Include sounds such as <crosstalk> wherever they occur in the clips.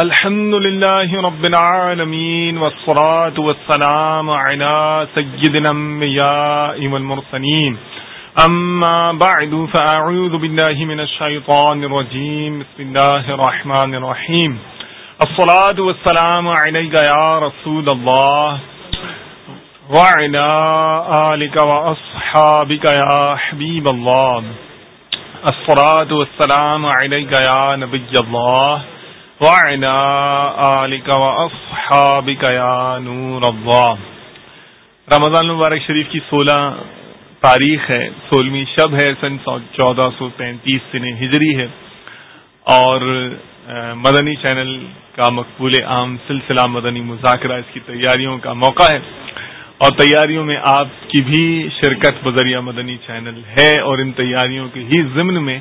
الحمد لله رب العالمين والصلاة والسلام على سيد الأنبياء والمرسلين. أما بعد، فأعوذ بالله من الشيطان الرجيم. بسم الله الرحمن الرحيم. الصلاة والسلام عليك يا رسول الله وعلى آلك وأصحابك يا حبيب الله. الصلاة والسلام عليك يا نبي الله وعلى آلك وأصحابك يا نور الله۔ رمضان المبارک شریف کی سولہ تاریخ ہے، سولہویں شب ہے، سن چودہ سو پینتیس سن ہجری ہے۔ اور مدنی چینل کا مقبول عام سلسلہ مدنی مذاکرہ اس کی تیاریوں کا موقع ہے۔ اور تیاریوں میں آپ کی بھی شرکت بذریعہ مدنی چینل ہے۔ اور ان تیاریوں کے ہی ضمن میں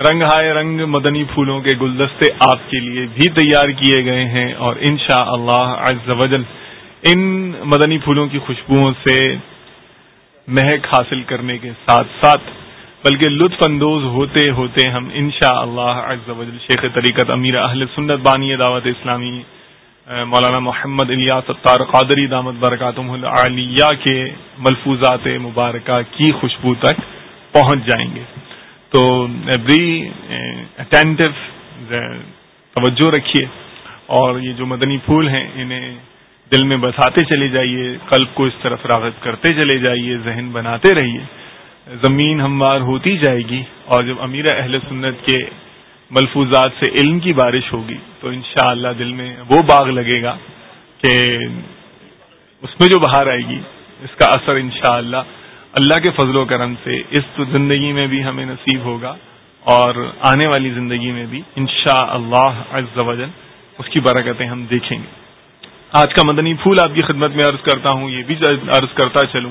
رنگ ہائے رنگ مدنی پھولوں کے گلدستے آپ کے لیے بھی تیار کیے گئے ہیں اور ان شاء اللہ ان مدنی پھولوں کی خوشبوؤں سے مہک حاصل کرنے کے ساتھ ساتھ بلکہ لطف اندوز ہوتے ہوتے ہم ان شاء اللہ شیخ طریقت امیر اہل سنت بانی دعوت اسلامی مولانا محمد الیاس ستار قادری دامت برکاتم العالیہ کے ملفوظات مبارکہ کی خوشبو تک پہنچ جائیں گے۔ تو بی اٹینٹو eh, توجہ رکھیے اور یہ جو مدنی پھول ہیں انہیں دل میں بساتے چلے جائیے، قلب کو اس طرف راغت کرتے چلے جائیے، ذہن بناتے رہیے، زمین ہموار ہوتی جائے گی اور جب امیر اہل سنت کے ملفوظات سے علم کی بارش ہوگی تو انشاءاللہ دل میں وہ باغ لگے گا کہ اس میں جو بہار آئے گی، اس کا اثر انشاءاللہ اللہ کے فضل و کرم سے اس زندگی میں بھی ہمیں نصیب ہوگا اور آنے والی زندگی میں بھی انشاء اللہ اس کی برکتیں ہم دیکھیں گے۔ آج کا مدنی پھول آپ کی خدمت میں عرض کرتا ہوں، یہ بھی عرض کرتا چلوں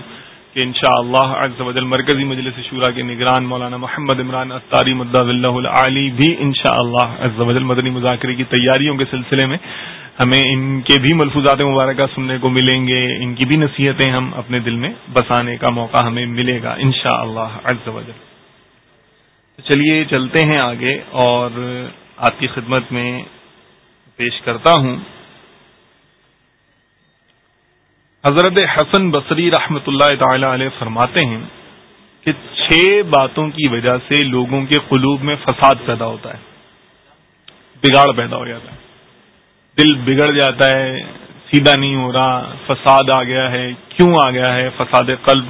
کہ انشاءاللہ شاء اللہ مرکزی مجلس شورا کے نگران مولانا محمد عمران اطاری مدہ اللہ علی بھی انشاءاللہ شاء اللہ مدنی مذاکرے کی تیاریوں کے سلسلے میں ہمیں ان کے بھی ملفوظات مبارکہ سننے کو ملیں گے، ان کی بھی نصیحتیں ہم اپنے دل میں بسانے کا موقع ہمیں ملے گا، انشاءاللہ شاء اللہ چلیے، چلتے ہیں آگے اور آپ کی خدمت میں پیش کرتا ہوں۔ حضرت حسن بصری رحمۃ اللہ تعالی علیہ فرماتے ہیں کہ چھ باتوں کی وجہ سے لوگوں کے قلوب میں فساد پیدا ہوتا ہے، بگاڑ پیدا ہو جاتا ہے۔ دل بگڑ جاتا ہے، سیدھا نہیں ہو رہا، فساد آ گیا ہے، کیوں آ گیا ہے فساد قلب؟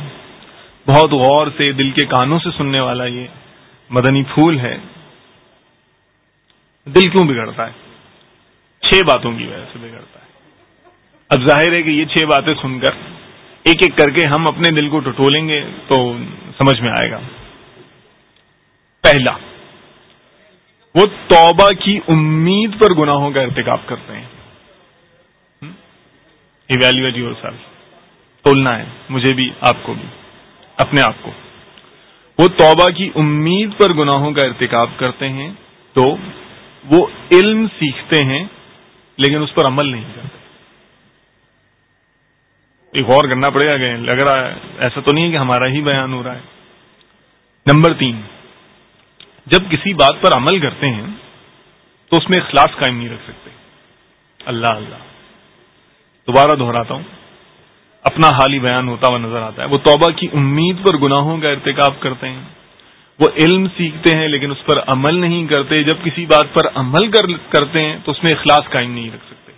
بہت غور سے دل کے کانوں سے سننے والا یہ مدنی پھول ہے۔ دل کیوں بگڑتا ہے؟ چھ باتوں کی وجہ سے بگڑتا ہے۔ اب ظاہر ہے کہ یہ چھ باتیں سن کر ایک ایک کر کے ہم اپنے دل کو ٹٹولیں گے تو سمجھ میں آئے گا۔ پہلا وہ توبہ کی امید پر گناہوں کا ارتکاب کرتے ہیں۔ ایویلویٹ یور سیلف تولنا ہے، مجھے بھی، آپ کو بھی، اپنے آپ کو۔ وہ توبہ کی امید پر گناہوں کا ارتکاب کرتے ہیں تو وہ علم سیکھتے ہیں، لیکن اس پر عمل نہیں کرتے۔ ایک غور کرنا پڑے گا کہ لگ رہا ہے، ایسا تو نہیں ہے کہ ہمارا ہی بیان ہو رہا ہے۔ نمبر تین جب کسی بات پر عمل کرتے ہیں، تو اس میں اخلاص قائم نہیں رکھ سکتے۔ اللہ اللہ۔ دوبارہ دہراتا ہوں۔ اپنا حال ہی بیان ہوتا ہوا نظر آتا ہے۔ وہ توبہ کی امید پر گناہوں کا ارتکاب کرتے ہیں۔ وہ علم سیکھتے ہیں، لیکن اس پر عمل نہیں کرتے۔ جب کسی بات پر عمل کرتے ہیں، تو اس میں اخلاص قائم نہیں رکھ سکتے۔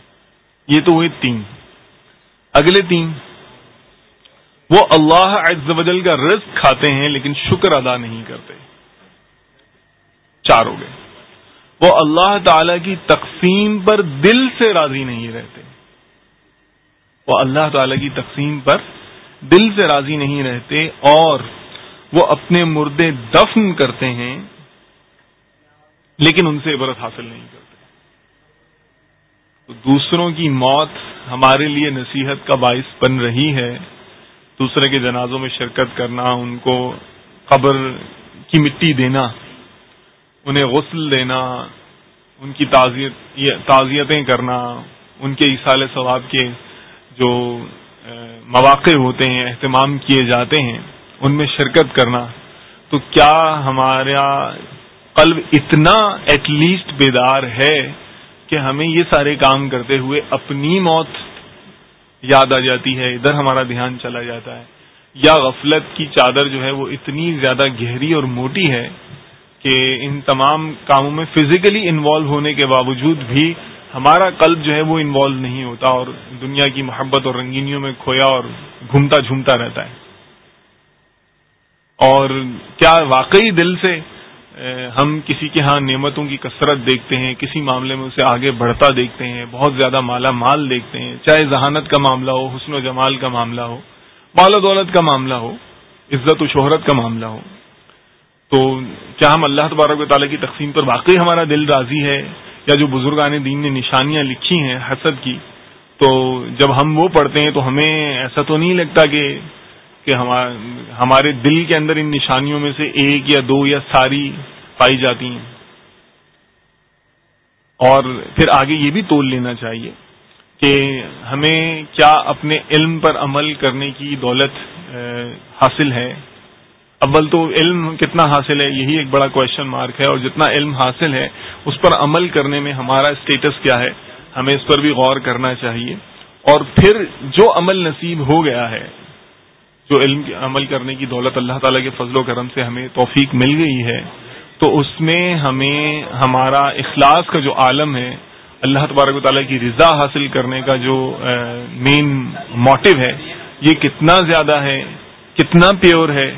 یہ تو ہوئے تین۔ اگلے تین۔ وہ اللہ عز و جل کا رزق کھاتے ہیں، لیکن شکر ادا نہیں کرتے۔ چار ہو گئے۔ وہ اللہ تعالی کی تقسیم پر دل سے راضی نہیں رہتے۔ وہ اللہ تعالی کی تقسیم پر دل سے راضی نہیں رہتے اور وہ اپنے مردے دفن کرتے ہیں، لیکن ان سے عبرت حاصل نہیں کرتے۔ تو دوسروں کی موت ہمارے لیے نصیحت کا باعث بن رہی ہے۔ دوسرے کے جنازوں میں شرکت کرنا، ان کو قبر کی مٹی دینا۔ انہیں غسل دینا، ان کی تعزیتیں کرنا، ان کے اصال ثواب کے جو مواقع ہوتے ہیں، اہتمام کیے جاتے ہیں، ان میں شرکت کرنا۔ تو کیا ہمارا قلب اتنا ایٹ لیسٹ بیدار ہے کہ ہمیں یہ سارے کام کرتے ہوئے اپنی موت یاد آ جاتی ہے، ادھر ہمارا دھیان چلا جاتا ہے۔ یا غفلت کی چادر جو ہے وہ اتنی زیادہ گہری اور موٹی ہے کہ ان تمام کاموں میں فزیکلی انوالو ہونے کے باوجود بھی ہمارا قلب جو ہے وہ انوالو نہیں ہوتا اور دنیا کی محبت اور رنگینیوں میں کھویا اور گھومتا جھومتا رہتا ہے۔ اور کیا واقعی دل سے ہم کسی کے ہاں نعمتوں کی کثرت دیکھتے ہیں، کسی معاملے میں اسے آگے بڑھتا دیکھتے ہیں، بہت زیادہ مالا مال دیکھتے ہیں، چاہے ذہانت کا معاملہ ہو، حسن و جمال کا معاملہ ہو، مال و دولت کا معاملہ ہو، عزت و شہرت کا معاملہ ہو۔ تو کیا ہم اللہ تبارک و تعالیٰ کی تقسیم پر واقعی ہمارا دل راضی ہے؟ یا جو بزرگان دین نے نشانیاں لکھی ہیں حسد کی، تو جب ہم وہ پڑھتے ہیں تو ہمیں ایسا تو نہیں لگتا کہ کہ ہمارے دل کے اندر ان نشانیوں میں سے ایک یا دو یا ساری پائی جاتی ہیں۔ اور پھر آگے یہ بھی تول لینا چاہیے کہ ہمیں کیا اپنے علم پر عمل کرنے کی دولت حاصل ہے۔ اول تو علم کتنا حاصل ہے؟ یہی ایک بڑا کوشچن مارک ہے اور جتنا علم حاصل ہے، اس پر عمل کرنے میں ہمارا اسٹیٹس کیا ہے؟ ہمیں اس پر بھی غور کرنا چاہیے۔ اور پھر جو عمل نصیب ہو گیا ہے، جو علم عمل کرنے کی دولت اللہ تعالیٰ کے فضل و کرم سے ہمیں توفیق مل گئی ہے، تو اس میں ہمیں ہمارا اخلاص کا جو عالم ہے، اللہ تبارک و تعالیٰ کی رضا حاصل کرنے کا جو مین موٹو ہے، یہ کتنا زیادہ ہے، کتنا پیور ہے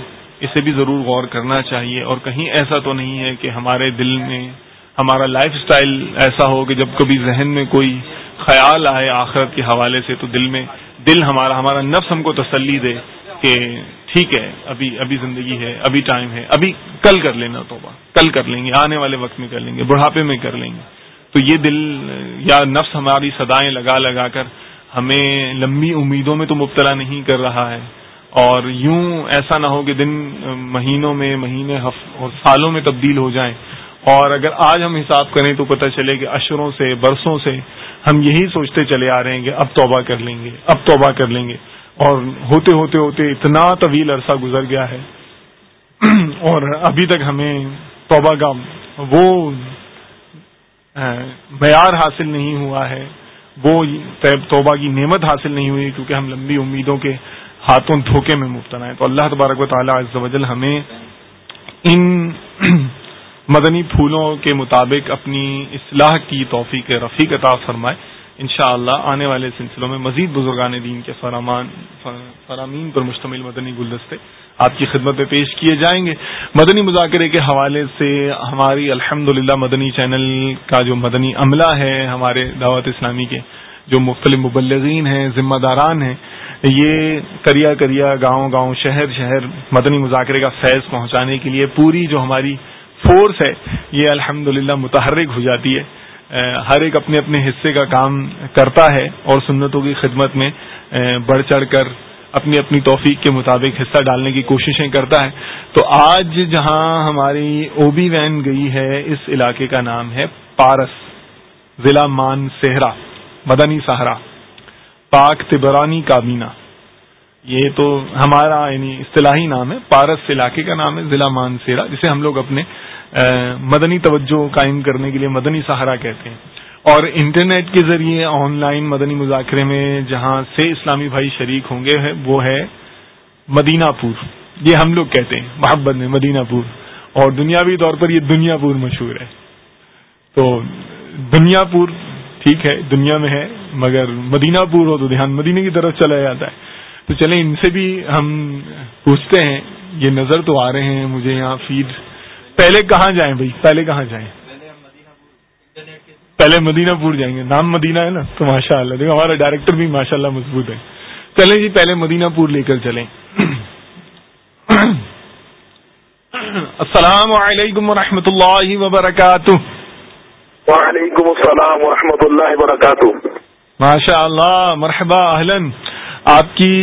اسے بھی ضرور غور کرنا چاہیے اور کہیں ایسا تو نہیں ہے کہ ہمارے دل میں ہمارا لائف سٹائل ایسا ہو کہ جب کبھی ذہن میں کوئی خیال آئے آخرت کے حوالے سے تو دل میں دل ہمارا ہمارا نفس ہم کو تسلی دے کہ ٹھیک ہے، ابھی ابھی زندگی ہے، ابھی ٹائم ہے، ابھی کل کر لینا توبہ، کل کر لیں گے، آنے والے وقت میں کر لیں گے، بڑھاپے میں کر لیں گے۔ تو یہ دل یا نفس ہماری سدائیں لگا لگا کر ہمیں لمبی امیدوں میں تو مبتلا نہیں کر رہا ہے۔ اور یوں ایسا نہ ہو کہ دن، مہینوں میں، مہینے اور سالوں میں تبدیل ہو جائیں۔ اور اگر آج ہم حساب کریں تو پتہ چلے کہ اشروں سے، برسوں سے ہم یہی سوچتے چلے آ رہے ہیں کہ اب توبہ کر لیں گے، اب توبہ کر لیں گے۔ اور ہوتے ہوتے ہوتے اتنا طویل عرصہ گزر گیا ہے۔ <clears throat> اور ابھی تک ہمیں توبہ کا وہ معیار حاصل نہیں ہوا ہے۔ وہ توبہ کی نعمت حاصل نہیں ہوئی کیونکہ ہم لمبی امیدوں کے ہاتھوں دھوکے میں مبتلا ہیں۔ تو اللہ تبارک و تعالیٰ عز و جل ہمیں ان <clears throat> مدنی پھولوں کے مطابق اپنی اصلاح کی توفیق، رفیق عطا فرمائے۔ انشاءاللہ اللہ آنے والے سلسلوں میں مزید بزرگان دین کے فرامان فرامین پر مشتمل مدنی گلدستے آپ کی خدمت میں پیش کیے جائیں گے۔ مدنی مذاکرے کے حوالے سے ہماری الحمد مدنی چینل کا جو مدنی عملہ ہے، ہمارے دعوت اسلامی کے جو مختلف مبلغین ہیں، ذمہ داران ہیں یہ کریا کریا گاؤں گاؤں شہر شہر مدنی مذاکرے کا فیض پہنچانے کے لیے پوری جو ہماری فورس ہے، یہ الحمد متحرک ہو جاتی ہے۔ ہر ایک اپنے اپنے حصے کا کام کرتا ہے اور سنتوں کی خدمت میں بڑھ چڑھ کر اپنی اپنی توفیق کے مطابق حصہ ڈالنے کی کوششیں کرتا ہے۔ تو آج جہاں ہماری او بی وین گئی ہے، اس علاقے کا نام ہے پارس، ضلع مان سہرا مدنی سہرا پاک تبرانی کابینہ۔ یہ تو ہمارا یعنی اصطلاحی نام ہے، پارس علاقے کا نام ہے، ضلع مان سہرا جسے ہم لوگ اپنے مدنی توجہ قائم کرنے کے لیے مدنی سہارا کہتے ہیں۔ اور انٹرنیٹ کے ذریعے آن لائن مدنی مذاکرے میں جہاں سے اسلامی بھائی شریک ہوں گے، وہ ہے مدینہ پور۔ یہ ہم لوگ کہتے ہیں، محبت میں مدینہ پور۔ اور دنیاوی طور پر یہ دنیا پور مشہور ہے۔ تو دنیا پور ٹھیک ہے، دنیا میں ہے، مگر مدینہ پور ہو تو دھیان مدینہ کی طرف چلا جاتا ہے۔ تو چلیں ان سے بھی ہم پوچھتے ہیں یہ نظر تو آ رہے ہیں مجھے یہاں فیڈ پہلے کہاں جائیں بھائی؟ پہلے کہاں جائیں؟ پہلے مدینہ پور جائیں گے۔ نام مدینہ ہے نا؟ تو ماشاء اللہ دیکھو ہمارا ڈائریکٹر بھی ماشاء اللہ مضبوط ہے۔ چلیں جی پہلے مدینہ پور لے کر چلیں۔ <clears throat> السلام علیکم و اللہ وبرکاتہ۔ وعلیکم السلام و اللہ وبرکاتہ۔ ماشاء اللہ مرحبا اہلن آپ کی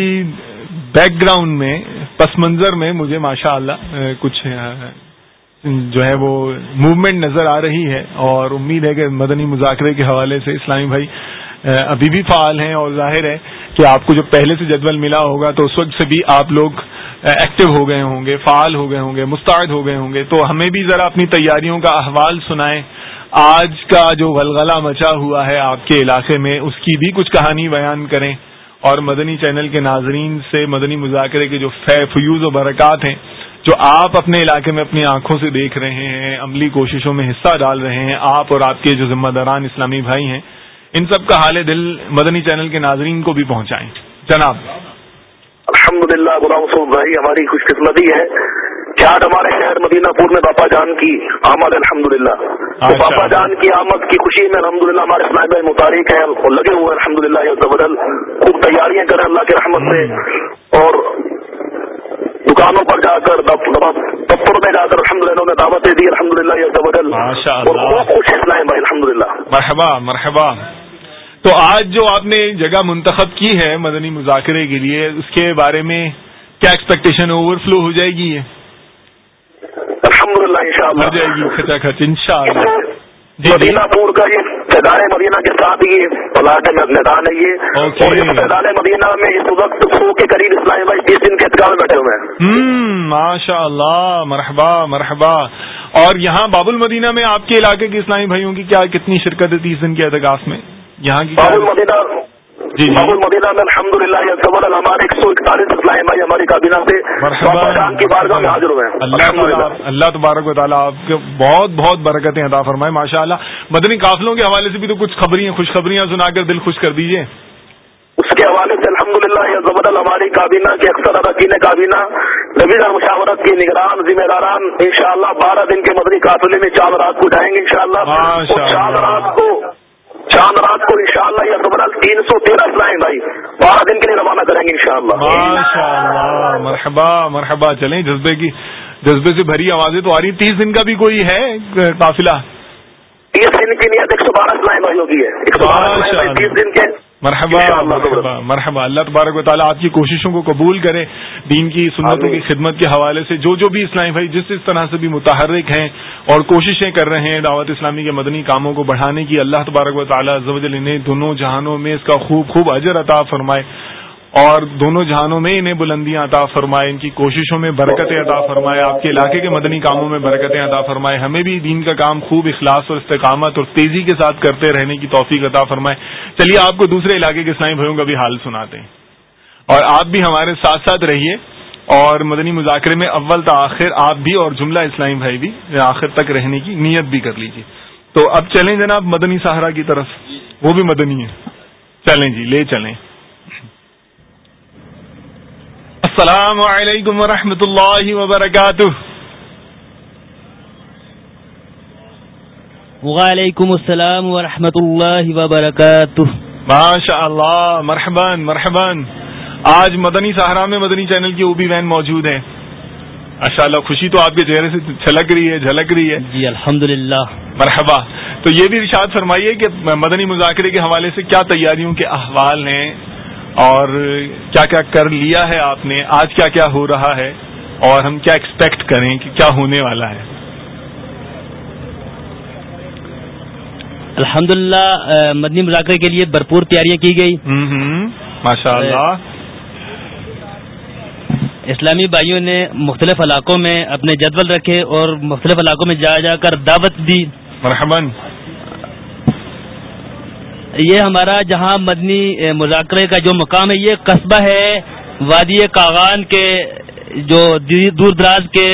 بیک گراؤنڈ میں، پس منظر میں مجھے ماشاء اللہ کچھ جو ہے وہ موومنٹ نظر آ رہی ہے اور امید ہے کہ مدنی مذاکرے کے حوالے سے اسلامی بھائی ابھی بھی فعال ہیں اور ظاہر ہے کہ آپ کو جو پہلے سے جدول ملا ہوگا تو اس وقت سے بھی آپ لوگ ایکٹیو ہو گئے ہوں گے، فعال ہو گئے ہوں گے، مستعد ہو گئے ہوں گے۔ تو ہمیں بھی ذرا اپنی تیاریوں کا احوال سنائیں۔ آج کا جو غلغلہ مچا ہوا ہے آپ کے علاقے میں، اس کی بھی کچھ کہانی بیان کریں۔ اور مدنی چینل کے ناظرین سے مدنی مذاکرے کے جو فیوز و برکات ہیں، جو آپ اپنے علاقے میں اپنی آنکھوں سے دیکھ رہے ہیں، عملی کوششوں میں حصہ ڈال رہے ہیں، آپ اور آپ کے جو ذمہ داران اسلامی بھائی ہیں، ان سب کا حال دل مدنی چینل کے ناظرین کو بھی پہنچائیں۔ جناب۔ الحمد للہ غلام بھائی، ہماری خوش قسمتی ہے۔ آج ہمارے شہر مدینہ پور میں باپا جان کی آمد الحمد للہ باپا جان کی آمد کی خوشی میں الحمد للہ ہمارے اسلام بھائی متعارک ہیں لگے ہوئے الحمد للہ بدل۔ خوب تیاریاں کریں اللہ کے رحمت سے۔ اور دکانوں پر جا کر دفتر میں جا کر الحمد للہ نے دعوتیں دی الحمد للہ یہ خوش اسلام بھائی الحمد للہ مرحبا مرحبا۔ تو آج جو آپ نے جگہ منتخب کی ہے مدنی مذاکرے کے لیے اس کے بارے میں کیا ایکسپیکٹیشن اوور فلو ہو جائے گی یہ؟ الحمد للہ ان شاء اللہ جائے گی کھچا کھچ ان شاء اللہ جی، مدینہ پور کا یہ فیضان مدینہ کے ساتھ یہ پلاٹ میدان ہے یہ۔ اور مدینہ میں اس وقت سو کے قریب اسلامی بھائی تیس دن کے اعتکاف بیٹھے ہوئے ہیں۔ ماشاء اللہ مرحبا مرحبا۔ اور یہاں باب المدینہ میں آپ کے علاقے کے اسلامی بھائیوں کی کیا کتنی شرکت ہے تیس دن کے اعتکاف میں؟ یہاں کی باب المدینہ جی, جی۔ مدینہ میں الحمد للہ ہمارے ایک سو اکتالیس اسلام بھائی ہماری کابینہ سے کی بارگاہ میں حاضر ہوئے ہیں. اللہ تبارک و تعالیٰ آپ کے بہت بہت برکتیں عطا فرمائے ماشاء اللہ مدنی قافلوں کے حوالے سے بھی تو کچھ خبریاں خوشخبریاں سنا کر دل خوش کر دیجیے اس کے حوالے سے الحمد للہ ہماری کابینہ کے اکثر اراکین کابینہ ربیع مشاورت کے نگران ذمہ داران ان شاء اللہ بارہ دن کے مدنی قافلے میں چاند رات کو جائیں گے ان شاء اللہ چاند رات کو چاند رات کو انشاءاللہ یہ دوبارہ تین سو تیرہ لائیں بھائی بارہ دن کے لیے روانہ کریں گے انشاءاللہ۔ شاء اللہ مرحبا مرحبا چلیں جذبے کی جذبے سے بھری آوازیں تو آ رہی تیس دن کا بھی کوئی ہے قافلہ؟ تیس دن کی نیت ایک سو بارہ لائیں بھائی ہوگی ہے۔ تیس دن کے مرحبا مرحبا۔ مرحبا اللہ تبارک و تعالیٰ آپ کی کوششوں کو قبول کرے دین کی سنتوں کی خدمت کے حوالے سے جو جو بھی اسلامی بھائی جس اس طرح سے بھی متحرک ہیں اور کوششیں کر رہے ہیں دعوت اسلامی کے مدنی کاموں کو بڑھانے کی اللہ تبارک و تعالیٰ انہیں دونوں جہانوں میں اس کا خوب خوب اجر عطا فرمائے۔ اور دونوں جہانوں میں انہیں بلندیاں عطا فرمائے، ان کی کوششوں میں برکتیں عطا فرمائے، آپ کے علاقے کے مدنی کاموں میں برکتیں عطا فرمائے، ہمیں بھی دین کا کام خوب اخلاص اور استقامت اور تیزی کے ساتھ کرتے رہنے کی توفیق عطا فرمائے۔ چلیے، آپ کو دوسرے علاقے کے اسلامی بھائیوں کا بھی حال سناتے ہیں۔ اور آپ بھی ہمارے ساتھ ساتھ رہیے۔ اور مدنی مذاکرے میں اول تاخیر آپ بھی اور جملہ اسلامی بھائی بھی آخر تک رہنے کی نیت بھی کر لیجیے تو اب چلیں جناب مدنی سہارا کی طرف۔ وہ بھی مدنی ہے۔ چلیں جی لے چلیں۔ السلام علیکم ورحمۃ اللہ وبرکاتہ۔ وعلیکم السلام ورحمۃ اللہ وبرکاتہ۔ ماشاء اللہ مرحبان مرحبان آج مدنی سہارا میں مدنی چینل کی اوبی وین موجود ہے ماشاء اللہ خوشی تو آپ کے چہرے سے چھلک رہی ہے جھلک رہی ہے۔ جی الحمد مرحبا۔ تو یہ بھی ارشاد فرمائیے کہ مدنی مذاکرے کے حوالے سے کیا تیاریوں کے احوال ہیں؟ اور کیا کیا کر لیا ہے آپ نے؟ آج کیا کیا ہو رہا ہے؟ اور ہم کیا ایکسپیکٹ کریں کہ کیا ہونے والا ہے؟ الحمد للہ مدنی مذاکرے کے لیے بھرپور تیاریاں کی گئی۔ ماشاء اللہ اسلامی بھائیوں نے مختلف علاقوں میں اپنے جدول رکھے اور مختلف علاقوں میں جا جا کر دعوت دی۔ مرحباً۔ یہ ہمارا جہاں مدنی مذاکرے کا جو مقام ہے یہ قصبہ ہے وادی کاغان کے جو دور دراز کے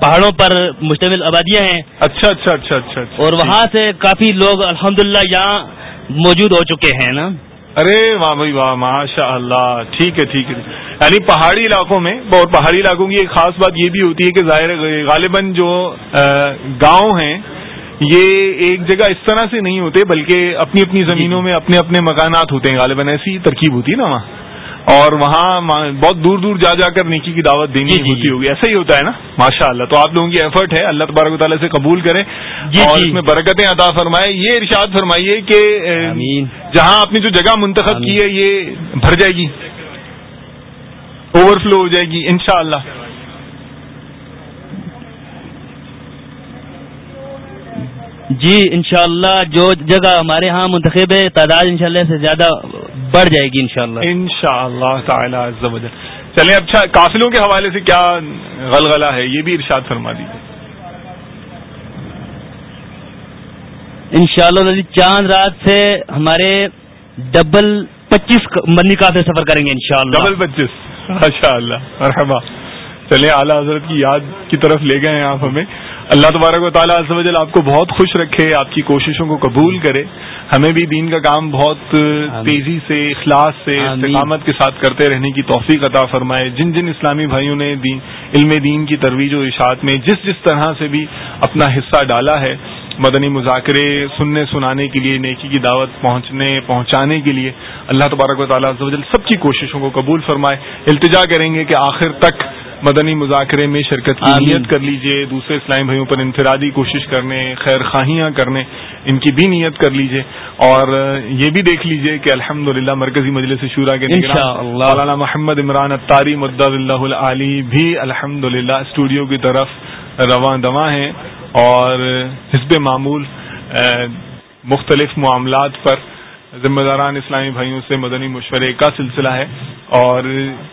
پہاڑوں پر مشتمل آبادیاں ہیں۔ اچھا اچھا اچھا اچھا, اچھا اور وہاں سے کافی لوگ الحمدللہ یہاں موجود ہو چکے ہیں نا۔ ارے واہ بھائی واہ ماشاء اللہ ٹھیک ہے ٹھیک ہے۔ یعنی پہاڑی علاقوں میں اور پہاڑی علاقوں کی ایک خاص بات یہ بھی ہوتی ہے کہ ظاہر غالباً جو گاؤں ہیں یہ ایک جگہ اس طرح سے نہیں ہوتے بلکہ اپنی اپنی زمینوں میں اپنے اپنے مکانات ہوتے ہیں۔ غالباً ایسی ترکیب ہوتی ہے نا وہاں۔ اور وہاں بہت دور دور جا جا کر نیکی کی دعوت دینی جی، جی، ہوتی جی۔ ہوگی۔ ایسا ہی ہوتا ہے نا ماشاء اللہ تو آپ لوگوں کی ایفرٹ ہے اللہ تبارک تعالیٰ سے قبول کریں۔ اور اس میں برکتیں عطا فرمائے۔ یہ ارشاد فرمائیے کہ جہاں آپ نے جو جگہ منتخب کی ہے یہ بھر جائے گی۔ اوور فلو ہو جائے گی انشاءاللہ۔ جی انشاءاللہ جو جگہ ہمارے ہاں منتخب ہے تعداد انشاءاللہ سے زیادہ بڑھ جائے گی انشاءاللہ۔ انشاءاللہ تعالی چلیں اچھا قافلوں کے حوالے سے کیا غلغلہ ہے؟ یہ بھی ارشاد فرما دیجیے ان شاء اللہ چاند رات سے ہمارے ڈبل پچیس کا سے سفر کریں گے ان شاء اللہ ڈبل پچیس۔ ماشاء اللہ مرحبا۔ چلے اعلیٰ حضرت کی یاد کی طرف لے گئے ہیں آپ ہمیں۔ اللہ تبارک و تعالیٰ وجل آپ کو بہت خوش رکھے آپ کی کوششوں کو قبول کرے۔ ہمیں بھی دین کا کام بہت تیزی سے اخلاص سے استقامت کے ساتھ کرتے رہنے کی توفیق عطا فرمائے۔ جن جن اسلامی بھائیوں نے دین علم دین کی ترویج و اشاعت میں جس جس طرح سے بھی اپنا حصہ ڈالا ہے مدنی مذاکرے سننے سنانے کے لیے نیکی کی دعوت پہنچنے پہنچانے کے لیے اللہ تبارک و تعالیٰ سب کی کوششوں کو قبول فرمائے۔ التجا کریں گے کہ آخر تک مدنی مذاکرے میں شرکت کی نیت کر لیجیے دوسرے اسلام بھائیوں پر انفرادی کوشش کرنے خیر خواہیاں کرنے ان کی بھی نیت کر لیجیے۔ اور یہ بھی دیکھ لیجیے کہ الحمد مرکزی مجلس شورا کے مولانا محمد عمران اطاری مد اللہ علی بھی الحمد اسٹوڈیو کی طرف رواں دواں ہیں۔ اور حزب معمول مختلف معاملات پر ذمہ داران اسلامی بھائیوں سے مدنی مشورے کا سلسلہ ہے اور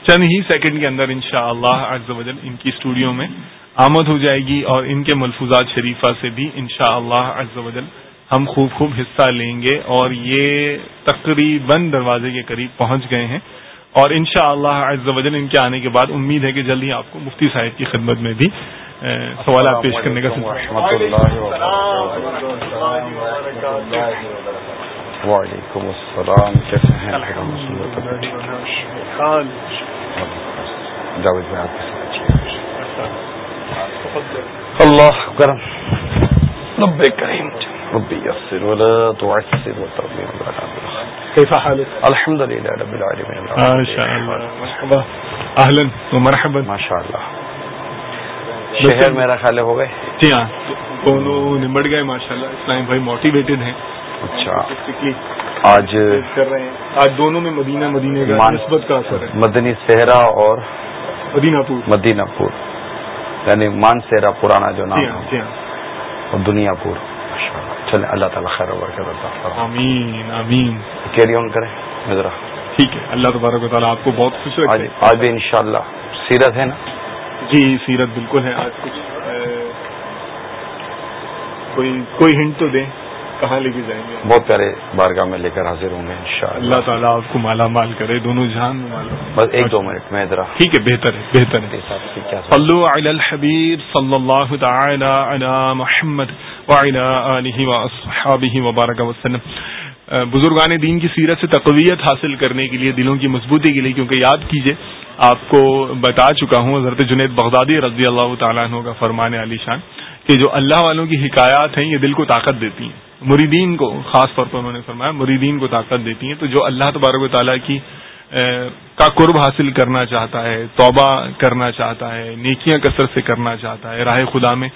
چند ہی سیکنڈ کے اندر انشاءاللہ شاء اللہ ان کی اسٹوڈیو میں آمد ہو جائے گی اور ان کے ملفوظات شریفہ سے بھی انشاءاللہ شاء اللہ ہم خوب خوب حصہ لیں گے اور یہ تقریباً دروازے کے قریب پہنچ گئے ہیں اور انشاءاللہ شاء اللہ ان کے آنے کے بعد امید ہے کہ جلد ہی آپ کو مفتی صاحب کی خدمت میں بھی سوالات پیش کرنے کا وعلیکم السلام کیسے ہیں؟ جاوید میں آپ اللہ کرم رب کریم۔ يسر ولا تعسر لنا۔ كيف حالك الحمد لله رب العالمين ما شاء الله مرحبا۔ اهلا ومرحبا ما شاء الله شہر میرا خیال ہو گئے؟ جی ہاں دونوں نمٹ گئے ماشاء اللہ اسلام بھائی موٹیویٹڈ ہیں۔ اچھا۔ آج کر رہے ہیں۔ آج دونوں میں مدینہ مدینہ کا نسبت کا اثر ہے۔ مدنی صحرا اور مدینہ پور۔ مدینہ پور۔ یعنی مان صحرا پرانا جو نام جی ہاں، جی ہاں۔ اور دنیا پور۔ چلے اللہ تعالیٰ خیر آمین آمین۔ کیری آن کریں؟ ذرا۔ ٹھیک ہے اللہ تبارک و تعالیٰ آپ کو بہت خوش رکھے۔ آج بھی انشاءاللہ سیرت ہے نا؟ جی سیرت بالکل ہے۔ آج کچھ کوئی کوئی ہنٹ تو دیں۔ کہاں لے کے جائیں گے؟ بہت پیارے بارگاہ میں لے کر حاضر ہوں گے انشاءاللہ۔ اللہ تعالیٰ آپ کو مالا مال کرے دونوں جہان بس ایک دو منٹ میں ادھر ٹھیک ہے بہتر ہے بہتر ہے۔ صلو علی الحبیب صلی اللہ تعالی علی محمد وعلی آلہ واصحابہ وبارک وسلم۔ بزرگان دین کی سیرت سے تقویت حاصل کرنے کے لیے دلوں کی مضبوطی کے لیے کیونکہ یاد کیجیے آپ کو بتا چکا ہوں حضرت جنید بغدادی رضی اللہ تعالیٰ عنہ کا فرمان علی شان کہ جو اللہ والوں کی حکایات ہیں یہ دل کو طاقت دیتی ہیں۔ مریدین کو، خاص طور پر انہوں نے فرمایا، مریدین کو طاقت دیتی ہیں، تو جو اللہ تبارک و تعالیٰ کی کا قرب حاصل کرنا چاہتا ہے، توبہ کرنا چاہتا ہے، نیکیاں کثرت سے کرنا چاہتا ہے راہ خدا میں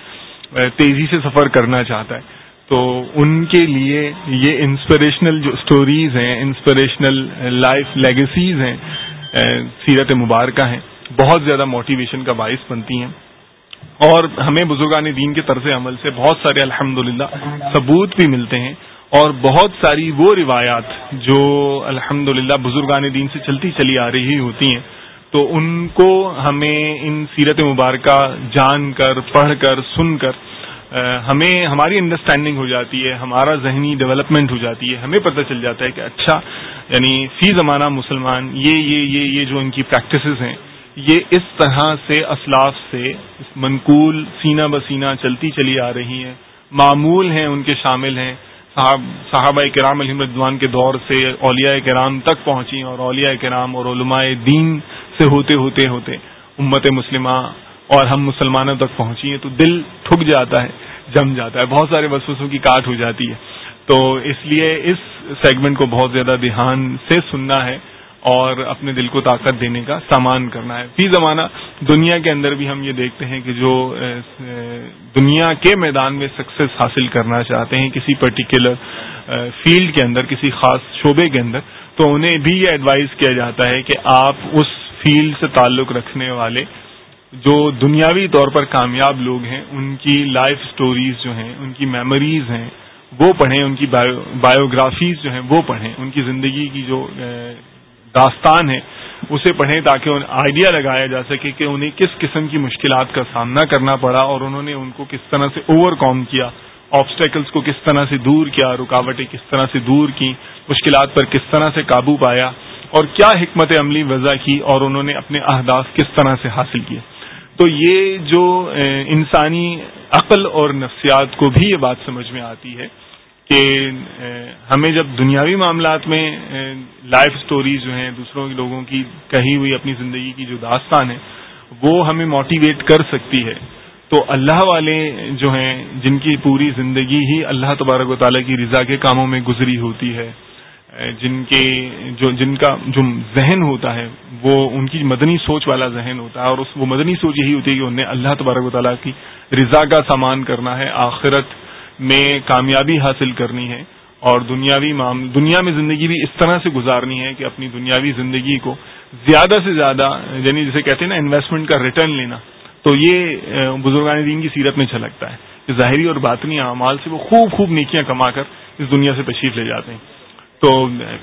تیزی سے سفر کرنا چاہتا ہے، تو ان کے لیے یہ انسپریشنل جو اسٹوریز ہیں انسپریشنل لائف لیگسیز ہیں سیرت مبارکہ ہیں، بہت زیادہ موٹیویشن کا باعث بنتی ہیں۔ اور ہمیں بزرگان دین کے طرز عمل سے بہت سارے الحمد ثبوت بھی ملتے ہیں اور بہت ساری وہ روایات جو الحمد بزرگان دین سے چلتی چلی آ رہی ہوتی ہیں، تو ان کو ہمیں ان سیرت مبارکہ جان کر، پڑھ کر، سن کر ہمیں ہماری انڈرسٹینڈنگ ہو جاتی ہے، ہمارا ذہنی ڈیولپمنٹ ہو جاتی ہے، ہمیں پتہ چل جاتا ہے کہ اچھا یعنی فی زمانہ مسلمان، یہ یہ یہ یہ جو ان کی پریکٹسز ہیں یہ اس طرح سے اسلاف سے منقول سینہ بسینہ چلتی چلی آ رہی ہیں۔ معمول ہیں، ان کے شامل ہیں۔ صاحب صحابہ کرام علیہ ردوان کے دور سے اولیاء کرام تک پہنچی اور اولیاء کرام اور علماء دین سے ہوتے ہوتے ہوتے امت مسلمہ اور ہم مسلمانوں تک پہنچی ہیں۔ تو دل تھک جاتا ہے، جم جاتا ہے۔ بہت سارے وسوسوں کی کاٹ ہو جاتی ہے۔ تو اس لیے اس سیگمنٹ کو بہت زیادہ دھیان سے سننا ہے۔ اور اپنے دل کو طاقت دینے کا سامان کرنا ہے۔ فی زمانہ دنیا کے اندر بھی ہم یہ دیکھتے ہیں کہ جو دنیا کے میدان میں سکسیس حاصل کرنا چاہتے ہیں کسی پرٹیکولر فیلڈ کے اندر، کسی خاص شعبے کے اندر، تو انہیں بھی یہ ایڈوائز کیا جاتا ہے کہ آپ اس فیلڈ سے تعلق رکھنے والے جو دنیاوی طور پر کامیاب لوگ ہیں، ان کی لائف سٹوریز جو ہیں، ان کی میموریز ہیں، وہ پڑھیں، ان کی بایوگرافیز جو ہیں، وہ پڑھیں، ان کی زندگی کی جو داستان ہے، اسے پڑھیں تاکہ آئیڈیا لگایا جا سکے کہ انہیں کس قسم کی مشکلات کا سامنا کرنا پڑا اور انہوں نے ان کو کس طرح سے اوور کام کیا آبسٹیکلس کو کس طرح سے دور کیا، رکاوٹیں کس طرح سے دور کی، مشکلات پر کس طرح سے قابو پایا اور کیا حکمت عملی وضع کی اور انہوں نے اپنے اہداف کس طرح سے حاصل کیے۔ تو یہ جو انسانی عقل اور نفسیات کو بھی یہ بات سمجھ میں آتی ہے کہ ہمیں جب دنیاوی معاملات میں لائف سٹوریز جو ہیں، دوسروں کے لوگوں کی کہی ہوئی اپنی زندگی کی جو داستان ہے وہ ہمیں موٹیویٹ کر سکتی ہے۔ تو اللہ والے جو ہیں، جن کی پوری زندگی ہی اللہ تبارک و تعالیٰ کی رضا کے کاموں میں گزری ہوتی ہے جن کے، جو، جن کا جو ذہن ہوتا ہے، وہ ان کی مدنی سوچ والا ذہن ہوتا ہے اور اس وہ مدنی سوچ یہی ہوتی ہے کہ انہیں اللہ تبارک و تعالیٰ کی رضا کا سامان کرنا ہے، آخرت میں کامیابی حاصل کرنی ہے اور دنیاوی دنیا میں زندگی بھی اس طرح سے گزارنی ہے کہ اپنی دنیاوی زندگی کو زیادہ سے زیادہ یعنی جسے کہتے ہیں نا انویسٹمنٹ کا ریٹرن لینا، تو یہ بزرگان دین کی سیرت میں چھلکتا ہے کہ ظاہری اور باطنی اعمال سے وہ خوب خوب نیکیاں کما کر اس دنیا سے تشریف لے جاتے ہیں۔ تو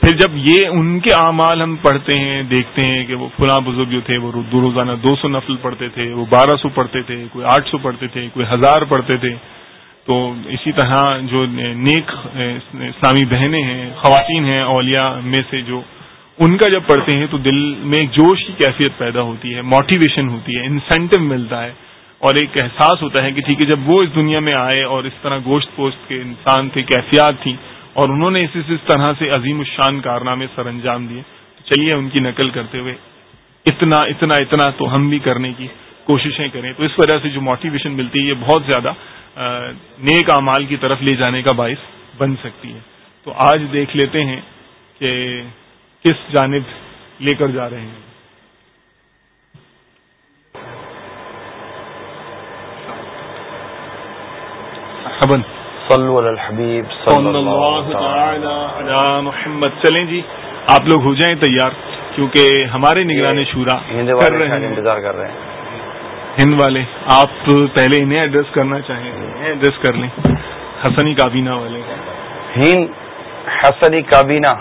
پھر جب یہ ان کے اعمال ہم پڑھتے ہیں، دیکھتے ہیں کہ وہ فلاں بزرگ جو تھے، وہ روزانہ دو سو نفل پڑھتے تھے، وہ بارہ سو پڑھتے تھے، کوئی آٹھ سو پڑھتے تھے، کوئی ہزار پڑھتے تھے تو اسی طرح جو نیک، اسلامی بہنیں ہیں، خواتین ہیں، اولیاء میں سے جو ان کا جب پڑھتے ہیں تو دل میں ایک جوش کی کیفیت پیدا ہوتی ہے موٹیویشن ہوتی ہے انسینٹو ملتا ہے اور ایک احساس ہوتا ہے کہ ٹھیک ہے، جب وہ اس دنیا میں آئے اور اس طرح گوشت پوشت کے انسان تھے، کیفیات تھیں اور انہوں نے اس اس طرح سے عظیم الشان کارنامے سر انجام دیے، تو چلیے ان کی نقل کرتے ہوئے اتنا اتنا اتنا تو ہم بھی کرنے کی کوششیں کریں تو اس وجہ سے جو موٹیویشن ملتی ہے یہ بہت زیادہ نیک اعمال کی طرف لے جانے کا باعث بن سکتی ہے۔ تو آج دیکھ لیتے ہیں کہ کس جانب لے کر جا رہے ہیں۔ محمد۔ چلیں جی آپ لوگ ہو جائیں تیار کیونکہ ہمارے نگرانی شورا انتظار کر رہے ہیں۔ ہند والے آپ پہلے انہیں ایڈریس کرنا چاہیں ایڈریس کر لیں۔ حسنی کابینہ والے۔ ہند حسنی کابینہ۔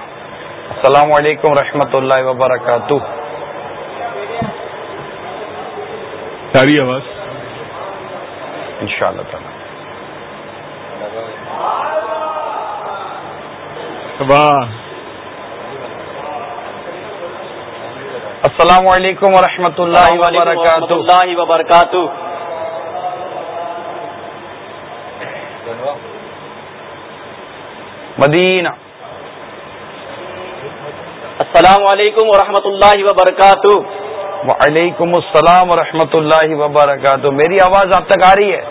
السلام علیکم رحمۃ اللہ وبرکاتہ۔ ساری آواز۔ ان شاء اللہ تعالی۔ واہ۔ السلام علیکم ورحمۃ اللہ وبرکاتہ۔ اللہ وبرکاتہ۔ مدینہ۔ السلام علیکم ورحمۃ اللہ وبرکاتہ۔ وعلیکم السلام ورحمۃ اللہ وبرکاتہ۔ میری آواز آپ تک آ رہی ہے؟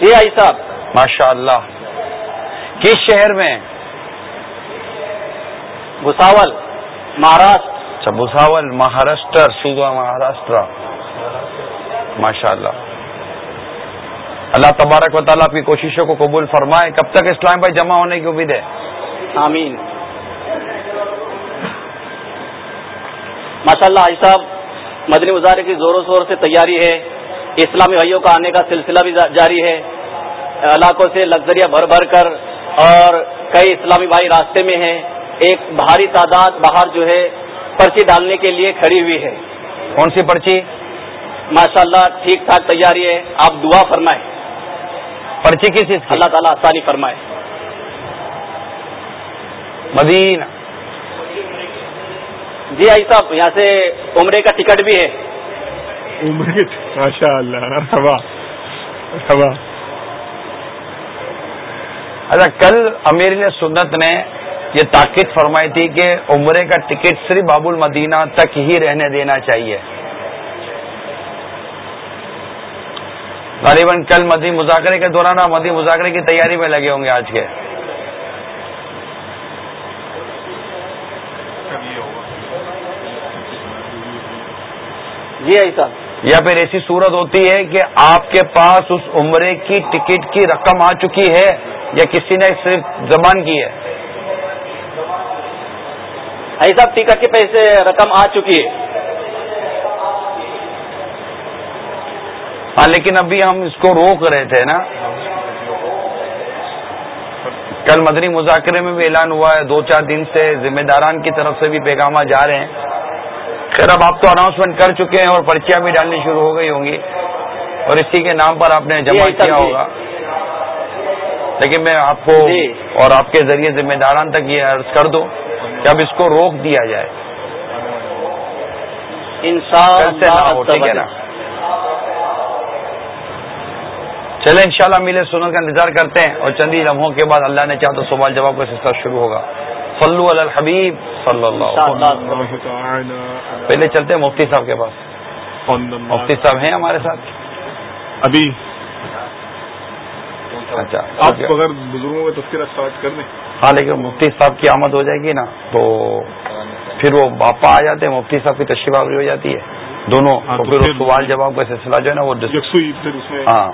جی آئی صاحب۔ ماشاء اللہ کس شہر میں؟ گساول مہاراشٹر۔ اچھا بھساول مہاراشٹر صوبہ مہاراشٹر۔ ماشاء اللہ اللہ تبارک و تعالیٰ کی کوششوں کو قبول فرمائے۔ کب تک اسلام بھائی جمع ہونے کی امید ہے؟ آمین۔ ماشاء اللہ آئی صاحب مدنی مظاہرے کی زور و شور سے تیاری ہے۔ اسلامی بھائیوں کا آنے کا سلسلہ بھی جاری ہے۔ علاقوں سے لگزریاں بھر بھر کر اور کئی اسلامی بھائی راستے میں ہیں۔ ایک بھاری تعداد باہر جو ہے پرچی ڈالنے کے لیے کھڑی ہوئی ہے۔ کون سی پرچی؟ ماشاء اللہ ٹھیک ٹھاک تیاری ہے۔ آپ دعا فرمائیں۔ پرچی کس چیز اللہ تعالیٰ آسانی فرمائے۔ مدین جی آئی صاحب یہاں سے عمرے کا ٹکٹ بھی ہے۔ ماشاء اللہ اچھا کل امیر سنت نے یہ تاکید فرمائی تھی کہ عمرے کا ٹکٹ صرف باب المدینہ تک ہی رہنے دینا چاہیے۔ غالباً کل مدی مذاکرے کے دوران آپ مدی مذاکرے کی تیاری میں لگے ہوں گے آج کے۔ جی ایسا یا پھر ایسی صورت ہوتی ہے کہ آپ کے پاس اس عمرے کی ٹکٹ کی رقم آ چکی ہے یا کسی نے صرف زبان کی ہے۔ ایسا ٹکٹ کے پیسے رقم آ چکی ہے۔ ہاں لیکن ابھی ہم اس کو روک رہے تھے نا۔ کل مدنی مذاکرے میں بھی اعلان ہوا ہے دو چار دن سے ذمہ داران کی طرف سے بھی پیغامات جا رہے ہیں۔ خیر اب آپ تو اناؤنسمنٹ کر چکے ہیں اور پرچیاں بھی ڈالنی شروع ہو گئی ہوں گی۔ اور اسی کے نام پر آپ نے جمع کیا جی۔ ہوگا۔ لیکن میں آپ کو جی۔ اور آپ کے ذریعے ذمہ داران تک یہ عرض کر دوں۔ کہ اب اس کو روک دیا جائے۔ انسان کل سے نہ ہو ٹھیک ہے نا؟ چلے انشاءاللہ ملے سنت کا انتظار کرتے ہیں اور چند ہی لمحوں کے بعد اللہ نے چاہ تو سوال جواب کا سلسلہ شروع ہوگا۔ صلو علی الحبیب صلی اللہ علیہ وسلم۔ پہلے چلتے ہیں مفتی صاحب کے پاس۔ مفتی صاحب ہیں ہمارے ساتھ۔ ابھی اچھا آپ اگر بزرگوں کا تذکرہ اسٹارٹ کر دیں۔ ہاں لیکن مفتی صاحب کی آمد ہو جائے گی نا تو پھر وہ باپا آ جاتے ہیں مفتی صاحب کی تشریف آوری ہو جاتی ہے۔ دونوں ہاں، پھر سوال جواب کا سلسلہ جو ہے نا وہ ہاں۔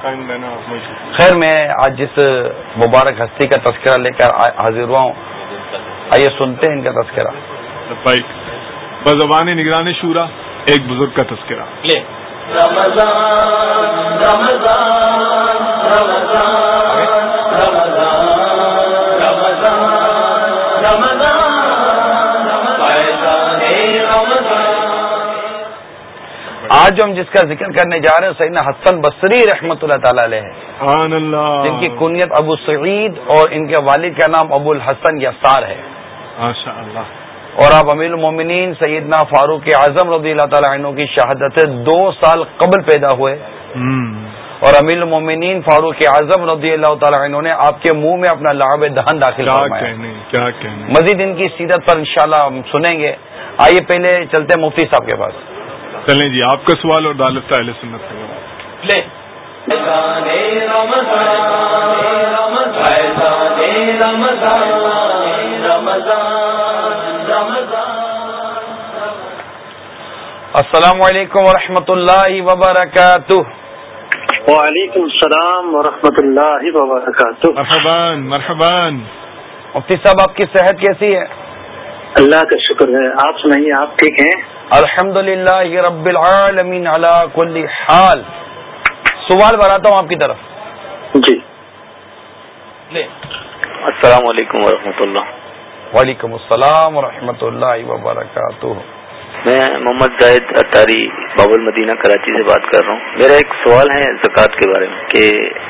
خیر میں آج جس مبارک ہستی کا تذکرہ لے کر حاضر ہوا ہوں آئیے سنتے ہیں ان کا تذکرہ۔ بزبان نگران شورا ایک بزرگ کا تذکرہ۔ آج جو ہم جس کا ذکر کرنے جا رہے ہیں سیدنا حسن بصری رحمۃ اللہ تعالی علیہ جن کی کنیت ابو سعید اور ان کے والد کا نام ابو الحسن یسار ہے۔ اللہ اور آپ امیر المومنین سیدنا فاروق اعظم رضی اللہ تعالیٰ عنہ کی شہادت سے دو سال قبل پیدا ہوئے۔ اور امیر المومنین فاروق اعظم رضی اللہ تعالیٰ عنہ نے آپ کے منہ میں اپنا لعاب دہن داخل کیا مزید ان کی سیرت پر انشاءاللہ ہم سنیں گے۔ آئیے پہلے چلتے مفتی صاحب کے پاس۔ چلیں جی آپ کا سوال اور دالت اہل سنت کا جواب۔ السلام علیکم ورحمۃ اللہ وبرکاتہ۔ وعلیکم السلام ورحمۃ اللہ وبرکاتہ۔ مرحبان مرحبان۔ مفتی صاحب آپ کی صحت کیسی ہے؟ اللہ کا شکر ہے آپ سنائیے آپ ٹھیک ہیں؟ الحمد للہ رب العالمین علی کل حال۔ سوال بڑھاتا ہوں آپ کی طرف۔ جی۔ السلام علیکم ورحمۃ اللہ۔ وعلیکم السلام ورحمۃ اللہ وبرکاتہ۔ میں محمد زاہد اطاری باب المدینہ کراچی سے بات کر رہا ہوں۔ میرا ایک سوال ہے زکوٰۃ کے بارے میں، کہ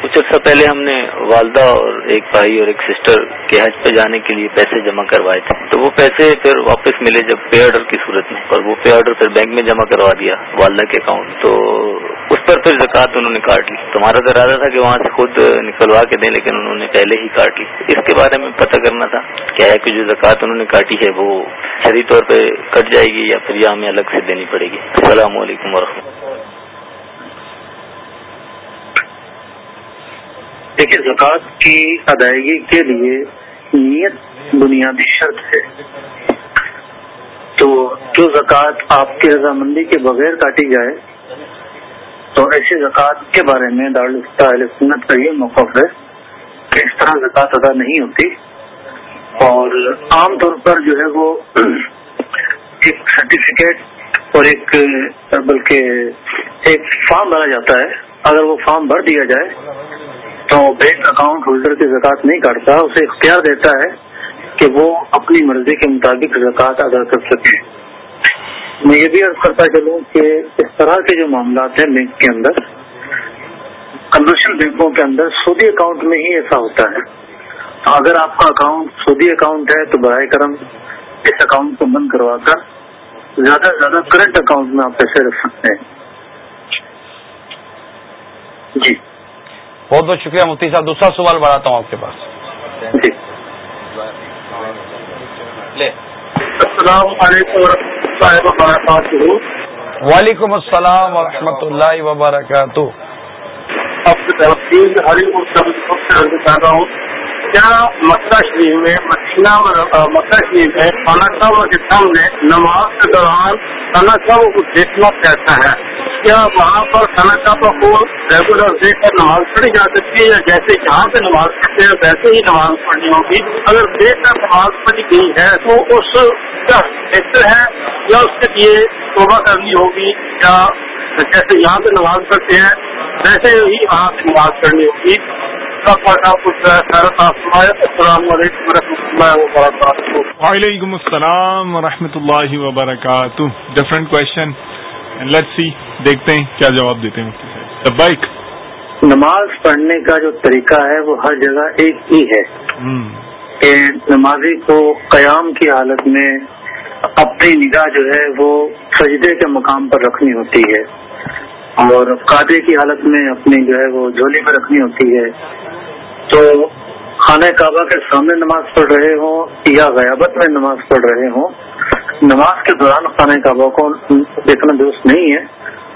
کچھ عرصہ پہلے ہم نے والدہ اور ایک بھائی اور ایک سسٹر کے حج پہ جانے کے لیے پیسے جمع کروائے تھے۔ تو وہ پیسے پھر واپس ملے جب پے آرڈر کی صورت میں، اور وہ پے آرڈر پھر بینک میں جمع کروا دیا والدہ کے اکاؤنٹ تو اس پر پھر زکوٰۃ انہوں نے کاٹ لی۔ تمہارا تو ارادہ تھا کہ وہاں سے خود نکلوا کے دیں، لیکن انہوں نے پہلے ہی کاٹ لی۔ اس کے بارے میں پتہ کرنا تھا کیا ہے کہ جو زکوٰۃ انہوں نے کاٹی ہے وہ شہری طور پہ کٹ جائے گی یا پھر یہ ہمیں الگ سے دینی پڑے گی۔ السلام علیکم ورحمۃ دیکھیے، زکوٰۃ کی ادائیگی کے لیے نیت بنیادی شرط ہے۔ تو جو زکوٰۃ آپ کی رضامندی کے بغیر کاٹی جائے تو ایسی زکوٰۃ کے بارے میں دارال سنت کا یہ موقف ہے کہ اس طرح زکوٰۃ ادا نہیں ہوتی اور عام طور پر جو ہے وہ ایک سرٹیفکیٹ اور ایک، بلکہ ایک فارم بھرا جاتا ہے۔ اگر وہ فارم بھر دیا جائے تو بینک اکاؤنٹ ہولڈر کی زکوٰۃ نہیں کاٹتا، اسے اختیار دیتا ہے کہ وہ اپنی مرضی کے مطابق زکوٰۃ ادا کر سکے۔ میں یہ بھی عرض کرتا چلوں کہ اس طرح کے جو معاملات ہیں بینک کے اندر کمرشل بینکوں کے اندر سودی اکاؤنٹ میں ہی ایسا ہوتا ہے۔ اگر آپ کا اکاؤنٹ سودی اکاؤنٹ ہے تو برائے کرم اس اکاؤنٹ کو بند کروا کر زیادہ سے زیادہ کرنٹ اکاؤنٹ میں آپ پیسے رکھ سکتے ہیں۔ جی۔ بہت بہت شکریہ مفتی صاحب۔ دوسرا سوال بڑھاتا ہوں آپ کے پاس۔ جی۔ السلام علیکم۔ اللہ وبرکاتہ۔ وعلیکم السلام ورحمۃ اللہ وبرکاتہ۔ اب تفصیل ہوں کیا مکہ شریف میں مدینہ مکہ شریف میں خانہ کے سامنے نماز کے دوران خانہ کو دیکھنا کیسا ہے۔ کیا وہاں پر خانہ کو ریگولر دیکھ کر نماز پڑھی جا سکتی ہے یا جیسے یہاں پہ نماز پڑھتے ہیں، ویسے ہی نماز پڑھنی ہوگی؟ اگر دیکھ کر نماز پڑھی گئی ہے تو اس کا بہتر ہے یا اس کے لیے توبہ کرنی ہوگی؟ یا جیسے یہاں پہ نماز پڑھتے ہیں، ویسے ہی وہاں پہ نماز پڑھنی ہوگی؟ السلام علیکم و رحمۃ اللہ وبرکاتہ وعلیکم السلام ورحمۃ اللہ وبرکاتہ ڈفرینٹ کوشچن لیٹ سی دیکھتے ہیں کیا جواب دیتے ہیں بائک نماز پڑھنے کا جو طریقہ ہے وہ ہر جگہ ایک ہی ہے. کہ نمازی کو قیام کی حالت میں اپنی نگاہ جو ہے وہ سجدے کے مقام پر رکھنی ہوتی ہے اور قادے کی حالت میں اپنی جو ہے وہ جھولی میں رکھنی ہوتی ہے. تو خانہ کعبہ کے سامنے نماز پڑھ رہے ہوں یا غیابت میں نماز پڑھ رہے ہوں نماز کے دوران خانہ کعبہ کو دیکھنا درست نہیں ہے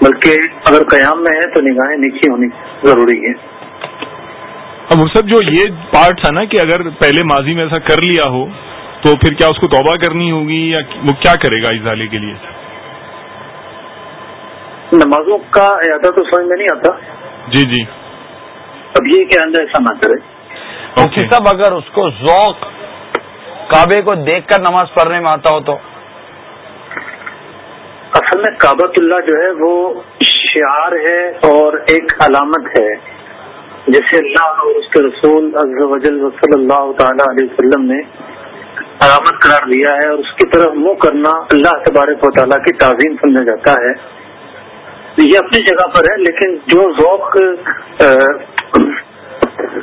بلکہ اگر قیام میں ہے تو نگاہیں نیچی ہونی ضروری ہے اب سب جو یہ پارٹ تھا نا کہ اگر پہلے ماضی میں ایسا کر لیا ہو تو پھر کیا اس کو توبہ کرنی ہوگی یا وہ کیا کرے گا ازالے کے لیے؟ نمازوں کا اعادہ تو سمجھ میں نہیں آتا۔ جی جی۔ اب یہ کہ اندر ایسا نہ کرے۔ صاحب اگر اس کو ذوق کعبے کو دیکھ کر نماز پڑھنے میں آتا ہو تو؟ اصل میں کابت اللہ جو ہے وہ شعار ہے اور ایک علامت ہے۔ جیسے اللہ اور اس کے رسول عز و جل صلی اللہ تعالی علیہ وسلم نے علامت قرار دیا ہے اور اس کی طرف منہ کرنا اللہ تبارک و تعالیٰ کی تعظیم سمجھا جاتا ہے۔ یہ اپنی جگہ پر ہے لیکن جو ذوق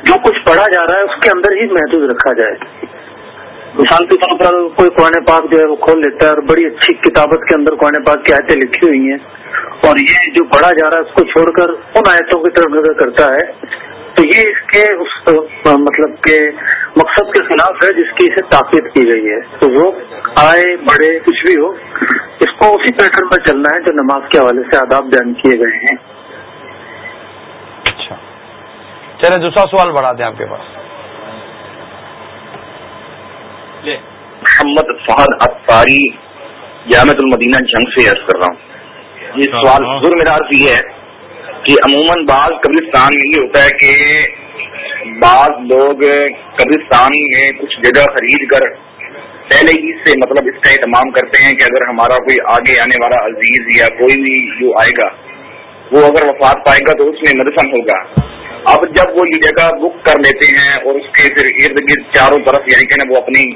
جو کچھ پڑھا جا رہا ہے، اس کے اندر ہی محدود رکھا جائے۔ مثال کے طور پر کوئی قرآن پاک جو ہے وہ کھول لیتا ہے اور بڑی اچھی کتابت کے اندر قرآن پاک کی آیتیں لکھی ہوئی ہیں، اور یہ جو پڑھا جا رہا ہے، اس کو چھوڑ کر ان آیتوں کی طرف نظر کرتا ہے، تو یہ اس کے اس مطلب کے مقصد کے خلاف ہے جس کی اسے تاکید کی گئی ہے۔ تو وہ آئے بڑے کچھ بھی ہو، اس کو اسی پیٹرن پر چلنا ہے جو نماز کے حوالے سے آداب بیان کیے گئے ہیں۔ چلے دوسرا سوال بڑھا دیں آپ کے پاس۔ محمد فہد اطاری جامع المدینہ جنگ سے عرض کر رہا ہوں۔ یہ سوال ضرور میرا عرض یہ ہے کہ عموماً بعض قبرستان میں یہ ہوتا ہے کہ بعض لوگ قبرستان میں کچھ جگہ خرید کر پہلے ہی سے مطلب اس کا اہتمام کرتے ہیں کہ اگر ہمارا کوئی آگے آنے والا عزیز یا کوئی بھی جو آئے گا وہ اگر وفات پائے گا تو اس میں مدفن ہوگا۔ اب جب وہ یہ جگہ بک کر لیتے ہیں اور اس کے پھر ارد گرد چاروں طرف یعنی کہ وہ اپنی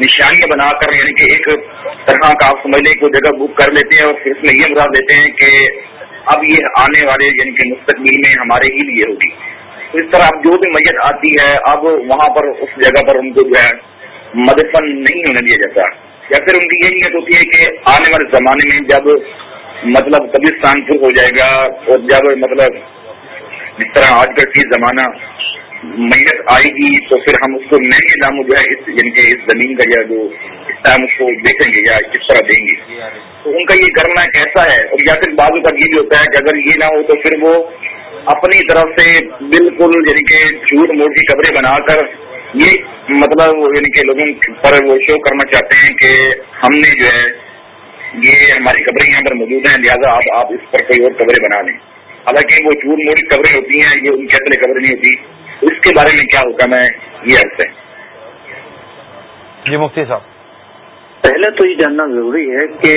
نشانیاں بنا کر یعنی کہ ایک طرح کا آپ سمجھ لیں کہ وہ جگہ بک کر لیتے ہیں اور پھر اس میں یہ مراد دیتے ہیں کہ اب یہ آنے والے یعنی کہ مستقبل میں ہمارے ہی لیے ہوگی۔ اس طرح اب جو بھی میت آتی ہے، اب وہاں پر اس جگہ پر ان کو جو ہے مدفن نہیں ہونے دیا جاتا۔ یا پھر ان کی یہ نیت ہوتی ہے کہ آنے والے زمانے میں جب مطلب قبرستان پر ہو جائے گا اور جب مطلب جس طرح آج کل کی زمانہ میت آئے گی، تو پھر ہم اس کو نئے نام جو ہے اس یعنی کہ اس زمین کا یا جو اس ٹائم اس کو دیکھیں گے یا کس طرح دیں گے۔ تو ان کا یہ کرنا کیسا ہے؟ اور یا پھر بعض کا یہ بھی ہوتا ہے کہ اگر یہ نہ ہو تو پھر وہ اپنی طرف سے بالکل یعنی کہ جھوٹ موٹ کی قبریں بنا کر یہ مطلب یعنی کہ لوگوں پر وہ شو کرنا چاہتے ہیں کہ ہم نے جو ہے یہ ہماری قبریں یہاں پر موجود ہیں، لہٰذا آپ آپ اس پر کوئی اور قبریں بنا لیں۔ حالانکہ وہ چور موڑی قبریں ہوتی ہیں یہ ان کی اصل قبر نہیں ہوتی۔ اس کے بارے میں کیا ہوتا ہے؟ یہ عرض ہے۔ جی مفتی صاحب۔ پہلے تو یہ جاننا ضروری ہے کہ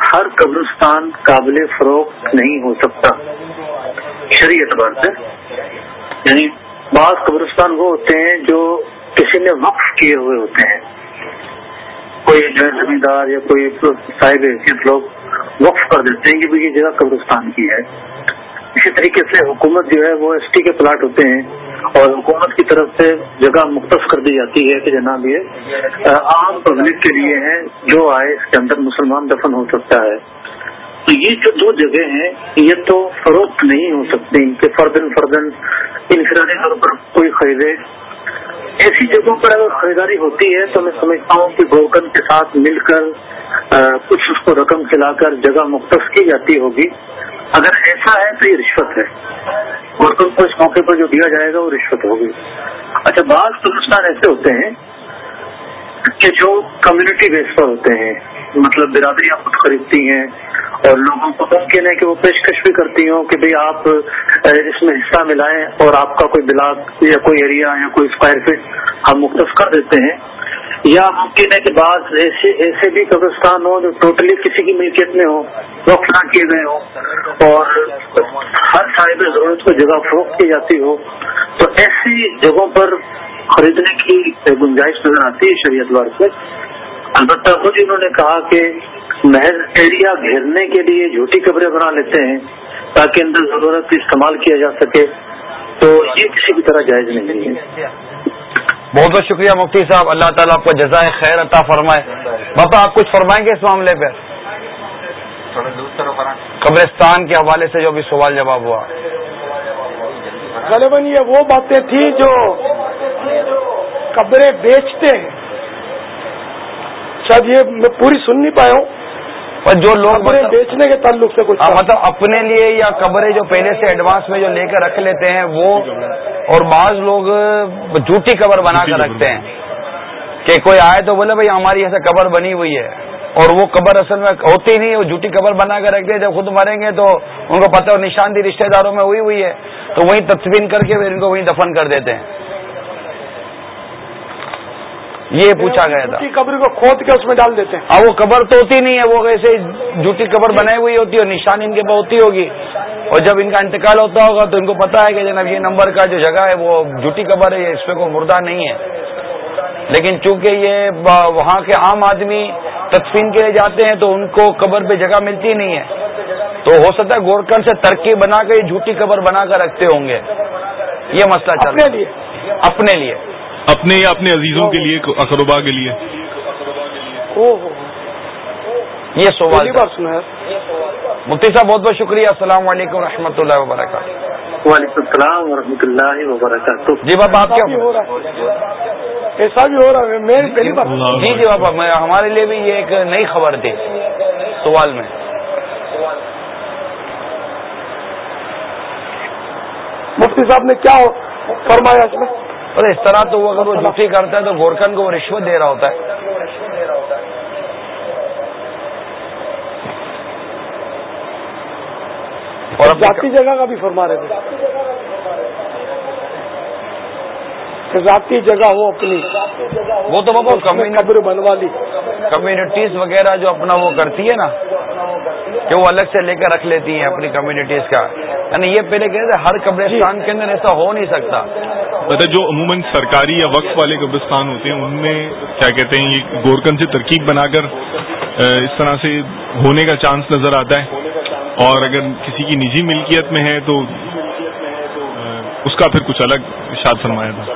ہر قبرستان قابل فروخت نہیں ہو سکتا۔ شری اعتبار سے۔ یعنی بعض قبرستان وہ ہوتے ہیں جو کسی نے وقف کیے ہوئے ہوتے ہیں۔ کوئی جو ہے زمیندار یا کوئی صاحب حیثیت لوگ وقف کر دیتے ہیں کہ یہ جگہ قبرستان کی ہے۔ اسی طریقے سے حکومت جو ہے وہ ایس ٹی کے پلاٹ ہوتے ہیں اور حکومت کی طرف سے جگہ مختص کر دی جاتی ہے کہ جناب یہ عام پبلک کے لیے ہے جو آئے اس کے اندر مسلمان دفن ہو سکتا ہے۔ تو یہ جو دو جگہ ہیں، یہ تو فروخت نہیں ہو سکتی کہ فردن فردن انفرادی طور پر کوئی خریدے۔ ایسی جگہوں پر اگر خریداری ہوتی ہے تو میں سمجھتا ہوں کہ گوکن کے ساتھ مل کر کچھ اس کو رقم کھلا کر جگہ مختص کی جاتی ہوگی۔ اگر ایسا ہے تو یہ رشوت ہے۔ گوکن کو اس موقع پر جو دیا جائے گا وہ رشوت ہوگی۔ اچھا بعض قبرستان ایسے ہوتے ہیں کہ جو کمیونٹی بیس پر ہوتے ہیں مطلب برادریاں خود خریدتی ہیں اور لوگوں کو ممکن ہے کہ وہ پیشکش بھی کرتی ہوں کہ بھئی آپ اس میں حصہ ملائیں اور آپ کا کوئی بلاک یا کوئی ایریا یا کوئی اسکوائر فٹ ہم مختص کر دیتے ہیں۔ یا ممکن ہے کہ بعض ایسے ایسے بھی قبرستان ہوں جو ٹوٹلی کسی کی ملکیت میں ہو وقف نہ کیے گئے ہوں، اور ہر صاحب ضرورت کو جگہ فروخت کی جاتی ہو، تو ایسی جگہوں پر خریدنے کی گنجائش نظر آتی ہے شریعت وار سے۔ البتہ خود انہوں نے کہا کہ محض ایریا گھیرنے کے لیے جھوٹی قبریں بنا لیتے ہیں تاکہ اندر ضرورت استعمال کیا جا سکے، تو یہ کسی بھی طرح جائز نہیں ہے۔ بہت بہت شکریہ مفتی صاحب اللہ تعالیٰ آپ کو جزائے خیر عطا فرمائے۔ باپا آپ کچھ فرمائیں گے اس معاملے پہ؟ قبرستان کے حوالے سے جو بھی سوال جواب ہوا۔ غالباً یہ وہ باتیں تھیں جو قبریں بیچتے ہیں۔ شاید یہ میں پوری سن نہیں پایا ہوں۔ اور جو لوگ مطلب بیچنے کے تعلق سے کچھ مطلب اپنے لیے یا قبریں جو پہلے سے ایڈوانس میں جو لے کر رکھ لیتے ہیں وہ اور بعض لوگ جھوٹی قبر بنا کر رکھتے ہیں۔ کہ کوئی آئے تو بولے بھائی ہماری ایسے قبر بنی ہوئی ہے۔ اور وہ قبر اصل میں ہوتی نہیں وہ جھوٹی قبر بنا کر رکھتے جب خود مریں گے تو ان کو پتہ نشاندہی رشتہ داروں میں ہوئی ہوئی ہے۔ تو وہیں تدفین کر کے پھر ان کو وہیں دفن کر دیتے ہیں۔ یہ پوچھا گیا تھا۔ قبر کو کھود کے اس میں ڈال دیتے ہیں۔ ہاں وہ قبر تو ہوتی نہیں ہے وہ ایسے جھوٹی قبر بنائی ہوئی ہوتی ہے نشان ان کے پاس ہوتی ہوگی۔ اور جب ان کا انتقال ہوتا ہوگا تو ان کو پتا ہے کہ جناب یہ نمبر کا جو جگہ ہے وہ جھوٹی قبر ہے اس پہ کوئی مردہ نہیں ہے۔ لیکن چونکہ یہ وہاں کے عام آدمی تدفین کے لیے جاتے ہیں تو ان کو قبر پہ جگہ ملتی نہیں ہے۔ تو ہو سکتا ہے گورکن سے ترقی بنا کے جھوٹی قبر بنا کر رکھتے ہوں گے۔ یہ مسئلہ چل رہا ہے۔ اپنے لیے۔ اپنے یا اپنے عزیزوں کے لیے اقربا کے لیے؟ یہ سوال مفتی صاحب بہت بہت شکریہ۔ السلام علیکم و رحمۃ اللہ وبرکاتہ۔ وعلیکم السلام و اللہ وبرکاتہ۔ جی بابا آپ کیا ہو رہا ہے۔ ایسا بھی ہو رہا ہے۔ میری پہلی بات۔ جی جی بابا ہمارے لیے بھی یہ ایک نئی خبر تھی۔ سوال میں۔ مفتی صاحب نے کیا فرمایا اس میں؟ اور اس طرح تو وہ اگر وہ جھوٹی کرتا ہے تو گورکھن کو وہ رشوت دے رہا ہوتا ہے۔ اور ذاتی جگہ کا بھی فرما رہے تھے۔ ذاتی جگہ ہو اپنی۔ وہ تو بابا قبر بنوا لی۔ کمیونٹیز وغیرہ جو اپنا وہ کرتی ہے نا کہ وہ الگ سے لے کر رکھ لیتی ہیں اپنی کمیونٹیز کا۔ یعنی یہ پہلے کہتے ہر قبرستان کے اندر ایسا ہو نہیں سکتا۔ مطلب جو عموماً سرکاری یا وقف والے قبرستان ہوتے ہیں ان میں کیا کہتے ہیں یہ گورکن سے ترکیب بنا کر اس طرح سے ہونے کا چانس نظر آتا ہے۔ اور اگر کسی کی نجی ملکیت میں ہے تو اس کا پھر کچھ الگ شاد فرمایا تھا۔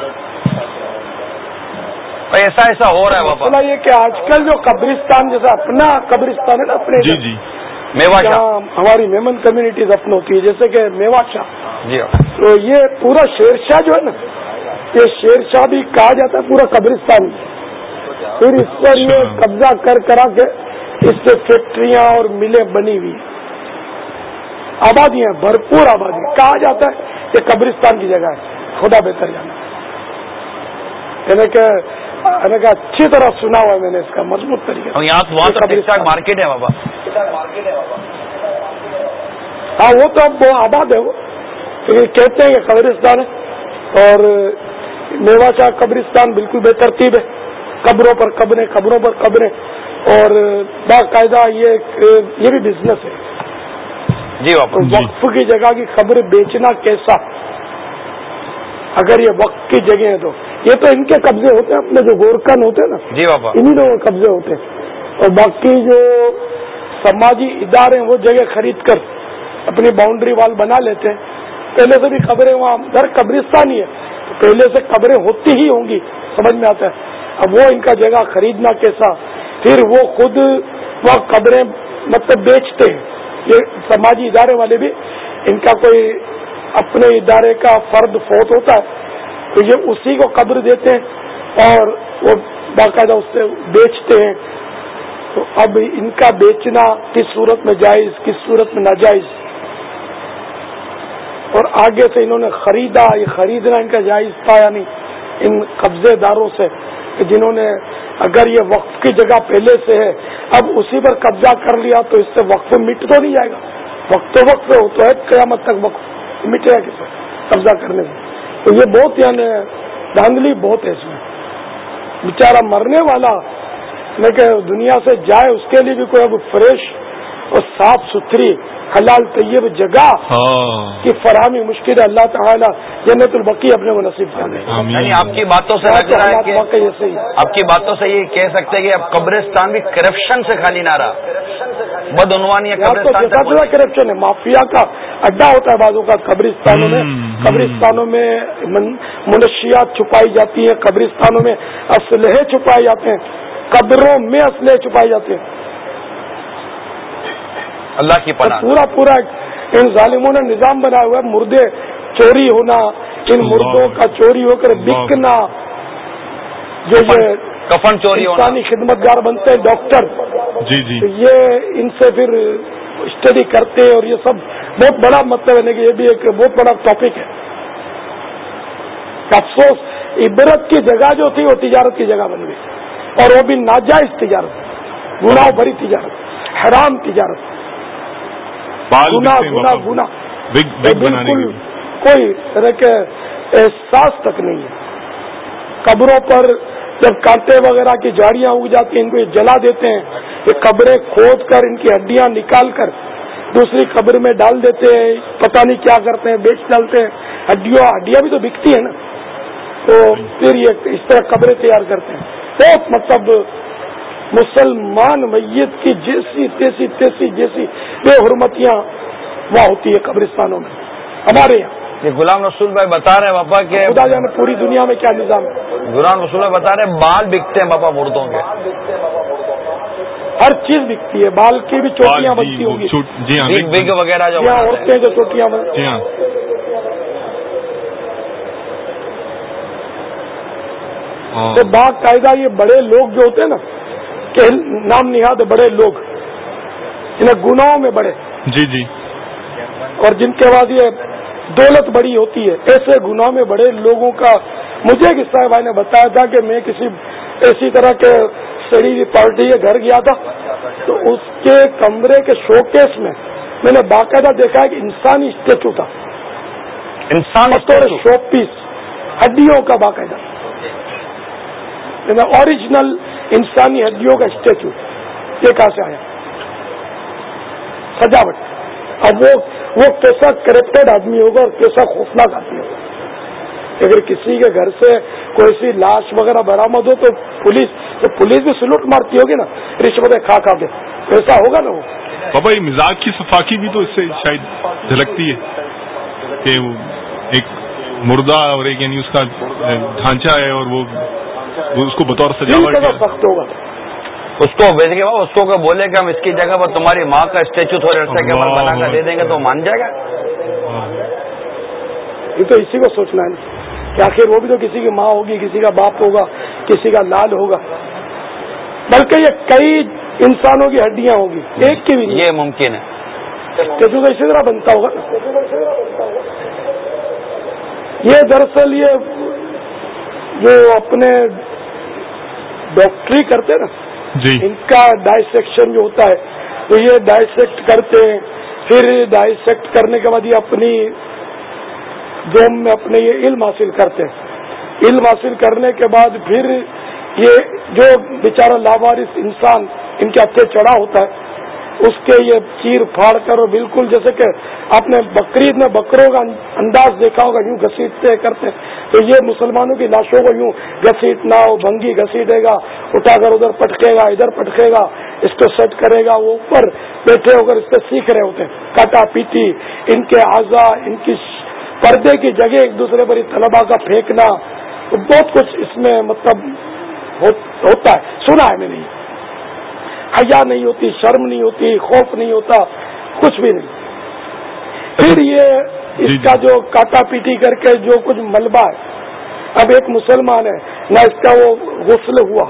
ایسا ایسا ہو رہا ہے یہ کہ آج کل جو قبرستان جیسا اپنا قبرستان ہے نا اپنے جی جی۔ میوا ہماری میمن کمیونٹیز اپنی ہوتی ہے جیسے کہ میوا شاہ جی۔ تو یہ پورا شیر شاہ جو ہے نا یہ شیر شاہ بھی کہا جاتا ہے پورا قبرستان۔ پھر اس پر یہ۔ قبضہ کر کرا کے اس سے فیکٹریاں اور ملیں بنی ہوئی۔ آبادیاں بھرپور آبادی کہا جاتا ہے یہ قبرستان کی جگہ ہے خدا بہتر جانا یعنی کہ یعنی کہ اچھی طرح سنا ہوا ہے میں نے اس کا مضبوط طریقہ مارکیٹ ہے بابا۔ ہاں وہ تو اب آباد ہے وہ۔ کہتے ہیں کہ قبرستان ہے۔ اور میوا شاہ قبرستان بالکل بے ترتیب ہے۔ قبروں پر قبریں قبروں پر قبریں۔ اور باقاعدہ یہ یہ بھی بزنس ہے۔ جی۔ وقف کی جگہ کی خبر بیچنا کیسا؟ اگر یہ وقت کی جگہ ہے تو۔ یہ تو ان کے قبضے ہوتے ہیں اپنے جو گورکن ہوتے ہیں نا۔ جی بابا۔ انہیں لوگوں کے قبضے ہوتے ہیں۔ اور باقی جو سماجی ادارے ہیں وہ جگہ خرید کر اپنی باؤنڈری وال بنا لیتے ہیں۔ پہلے سے بھی خبریں وہاں در قبرستان ہی ہے۔ پہلے سے خبریں ہوتی ہی ہوں گی سمجھ میں آتا ہے۔ اب وہ ان کا جگہ خریدنا کیسا؟ پھر وہ خود وہ قبریں مطلب بیچتے ہیں۔ یہ سماجی ادارے والے بھی ان کا کوئی اپنے ادارے کا فرد فوت ہوتا ہے، تو یہ اسی کو قبر دیتے ہیں اور وہ باقاعدہ اس سے بیچتے ہیں۔ تو اب ان کا بیچنا کس صورت میں جائز، کس صورت میں ناجائز؟ اور آگے سے انہوں نے خریدا، یہ خریدنا ان کا جائز تھا یعنی ان قبضے داروں سے کہ جنہوں نے اگر یہ وقف کی جگہ پہلے سے ہے، اب اسی پر قبضہ کر لیا تو اس سے وقف مٹ تو نہیں جائے گا۔ وقت وقت ہو تو ہے، قیامت تک وقف۔ مٹے ہیں کس قبضہ کرنے سے تو یہ بہت یعنی دھاندلی بہت ہے اس میں۔ بیچارہ مرنے والا کہ دنیا سے جائے اس کے لیے بھی کوئی اب فریش اور صاف ستھری حلال طیب جگہ ہاں۔ کی فراہمی مشکل ہے اللہ تعالیٰ جنت البقی اپنے کو نصیب یعنی آپ کی باتوں سے لگ رہا ہے کہ واقعی ایسے ہی آپ کی باتوں سے یہ کہہ سکتے ہیں کہ اب قبرستان بھی کرپشن سے خالی نہ رہا بدعنوانی کرپشن ہے مافیا کا اڈا ہوتا ہے بعضوں کا قبرستانوں میں۔ قبرستانوں میں من- منشیات چھپائی جاتی ہیں قبرستانوں میں اسلحے چھپائے جاتے ہیں قبروں میں اسلحے چھپائے جاتے ہیں۔ اللہ کی پناہ۔ پورا پورا ان ظالموں نے نظام بنایا ہوا ہے مردے چوری ہونا ان مردوں کا چوری ہو کر بکنا۔ جو یہ کفن چوری ہونا۔ انسانی خدمت گار بنتے ہیں ڈاکٹر۔ جی جی۔ یہ ان سے پھر اسٹڈی کرتے ہیں اور یہ سب بہت بڑا مطلب ہے کہ یہ بھی ایک بہت بڑا ٹاپک ہے۔ افسوس عبرت کی جگہ جو تھی وہ تجارت کی جگہ بن گئی۔ اور وہ بھی ناجائز تجارت گناہ بھری تجارت حرام تجارت۔ بال گنا گنا بالکل کوئی طرح کے احساس تک نہیں ہے۔ قبروں پر جب کانٹے وغیرہ کی جاڑیاں اگ جاتی ہیں ان کو یہ جلا دیتے ہیں یہ قبریں کھود کر ان کی ہڈیاں نکال کر دوسری قبر میں ڈال دیتے ہیں پتہ نہیں کیا کرتے ہیں بیچ ڈالتے ہیں۔ ہڈیوں ہڈیاں بھی تو بکتی ہیں نا۔ تو پھر یہ اس طرح قبریں تیار کرتے ہیں۔ بہت مطلب مسلمان میت کی جیسی تیسی تیسی جیسی بے حرمتیاں وہاں ہوتی ہے قبرستانوں میں ہمارے یہاں۔ یہ غلام رسول بھائی بتا رہے ہیں کہ خدا جانے پوری دنیا میں کیا نظام ہے۔ غلام رسول بھائی بتا رہے ہیں بال بکتے ہیں پاپا مردوں کے۔ ہر چیز بکتی ہے بال کی بھی چوٹیاں بنتی وہ ہوں گی۔ چھوٹ- جی ہاں بگ وغیرہ جو ہیں۔ عورتیں جو چوٹیاں بنتی جی۔ تو باقاعدہ یہ بڑے لوگ جو ہوتے ہیں نا کہ نام نہاد بڑے لوگ انہیں گناہوں میں بڑے۔ جی جی۔ اور جن کے بعد یہ دولت بڑی ہوتی ہے ایسے گناہ میں بڑے لوگوں کا مجھے ایک صاحب بھائی نے بتایا تھا کہ میں کسی ایسی طرح کے سڑی پارٹی کے گھر گیا تھا تو اس کے کمرے کے شوکیس میں میں نے باقاعدہ دیکھا کہ انسانی اسٹیچو تھا۔ انسان شو پیس ہڈیوں کا باقاعدہ۔ اوریجنل انسانی ہڈیوں کا اسٹیچو یہ کہاں سے آیا؟ سجاوٹ۔ اب وہ وہ کیسا کرپٹڈ آدمی ہوگا اور کیسا خوفناک آدمی ہوگا؟ اگر کسی کے گھر سے کوئی سی لاش وغیرہ برامد ہو تو پولیس تو پولیس بھی سلوٹ مارتی ہوگی نا رشوتیں کھا کھا کے۔ تو ایسا ہوگا نا وہ؟ بابا، یہ مزاج کی صفاقی بھی تو اس سے شاید جھلکتی ہے کہ ایک مردہ اور ایک یعنی اس کا ڈھانچہ ہے اور وہ اس کو بطور سجاوٹ ہوگا۔ اس کو بیچ کے اس کو بولے کہ ہم اس کی جگہ پر تمہاری ماں کا اسٹیچو تھوڑے عرصے کے بعد بنا کر دے دیں گے تو مان جائے گا؟ یہ تو اسی کو سوچنا ہے۔ کہ آخر وہ بھی تو کسی کی ماں ہوگی کسی کا باپ ہوگا کسی کا لال ہوگا۔ بلکہ یہ کئی انسانوں کی ہڈیاں ہوگی ایک کی بھی یہ ممکن ہے۔ اسٹیچو کا اسی طرح بنتا ہوگا۔ یہ دراصل یہ جو اپنے ڈاکٹری کرتے نا؟ جی۔ ان کا ڈائسیکشن جو ہوتا ہے تو یہ ڈائسیکٹ کرتے ہیں پھر ڈائسیکٹ کرنے کے بعد یہ اپنی دوم میں اپنے یہ علم حاصل کرتے ہیں۔ علم حاصل کرنے کے بعد پھر یہ جو بیچارہ لاوارث انسان ان کے ہتھے چڑھا ہوتا ہے اس کے یہ چیر پھاڑ کر اور بالکل جیسے کہ آپ نے بقرعید میں بکروں کا انداز دیکھا ہوگا، یوں گھسیٹتے کرتے۔ تو یہ مسلمانوں کی لاشوں کو یوں گھسیٹنا وہ بھنگی گھسیٹے گا، اٹھا کر ادھر پٹکے گا، ادھر پٹکے گا، اس کو سیٹ کرے گا، وہ اوپر بیٹھے ہو کر اس سے سیکھ رہے ہوتے۔ ہیں کاٹا پیٹی، ان کے اعضا ان کی پردے کی جگہ ایک دوسرے پر طلبا کا پھینکنا بہت کچھ اس میں مطلب ہوتا ہے، سنا ہے میں نے حیا نہیں ہوتی شرم نہیں ہوتی خوف نہیں ہوتا کچھ بھی نہیں۔ پھر یہ اس کا جو کاٹا پیٹی کر کے جو کچھ ملبہ ہے اب ایک مسلمان ہے نہ اس کا وہ غسل ہوا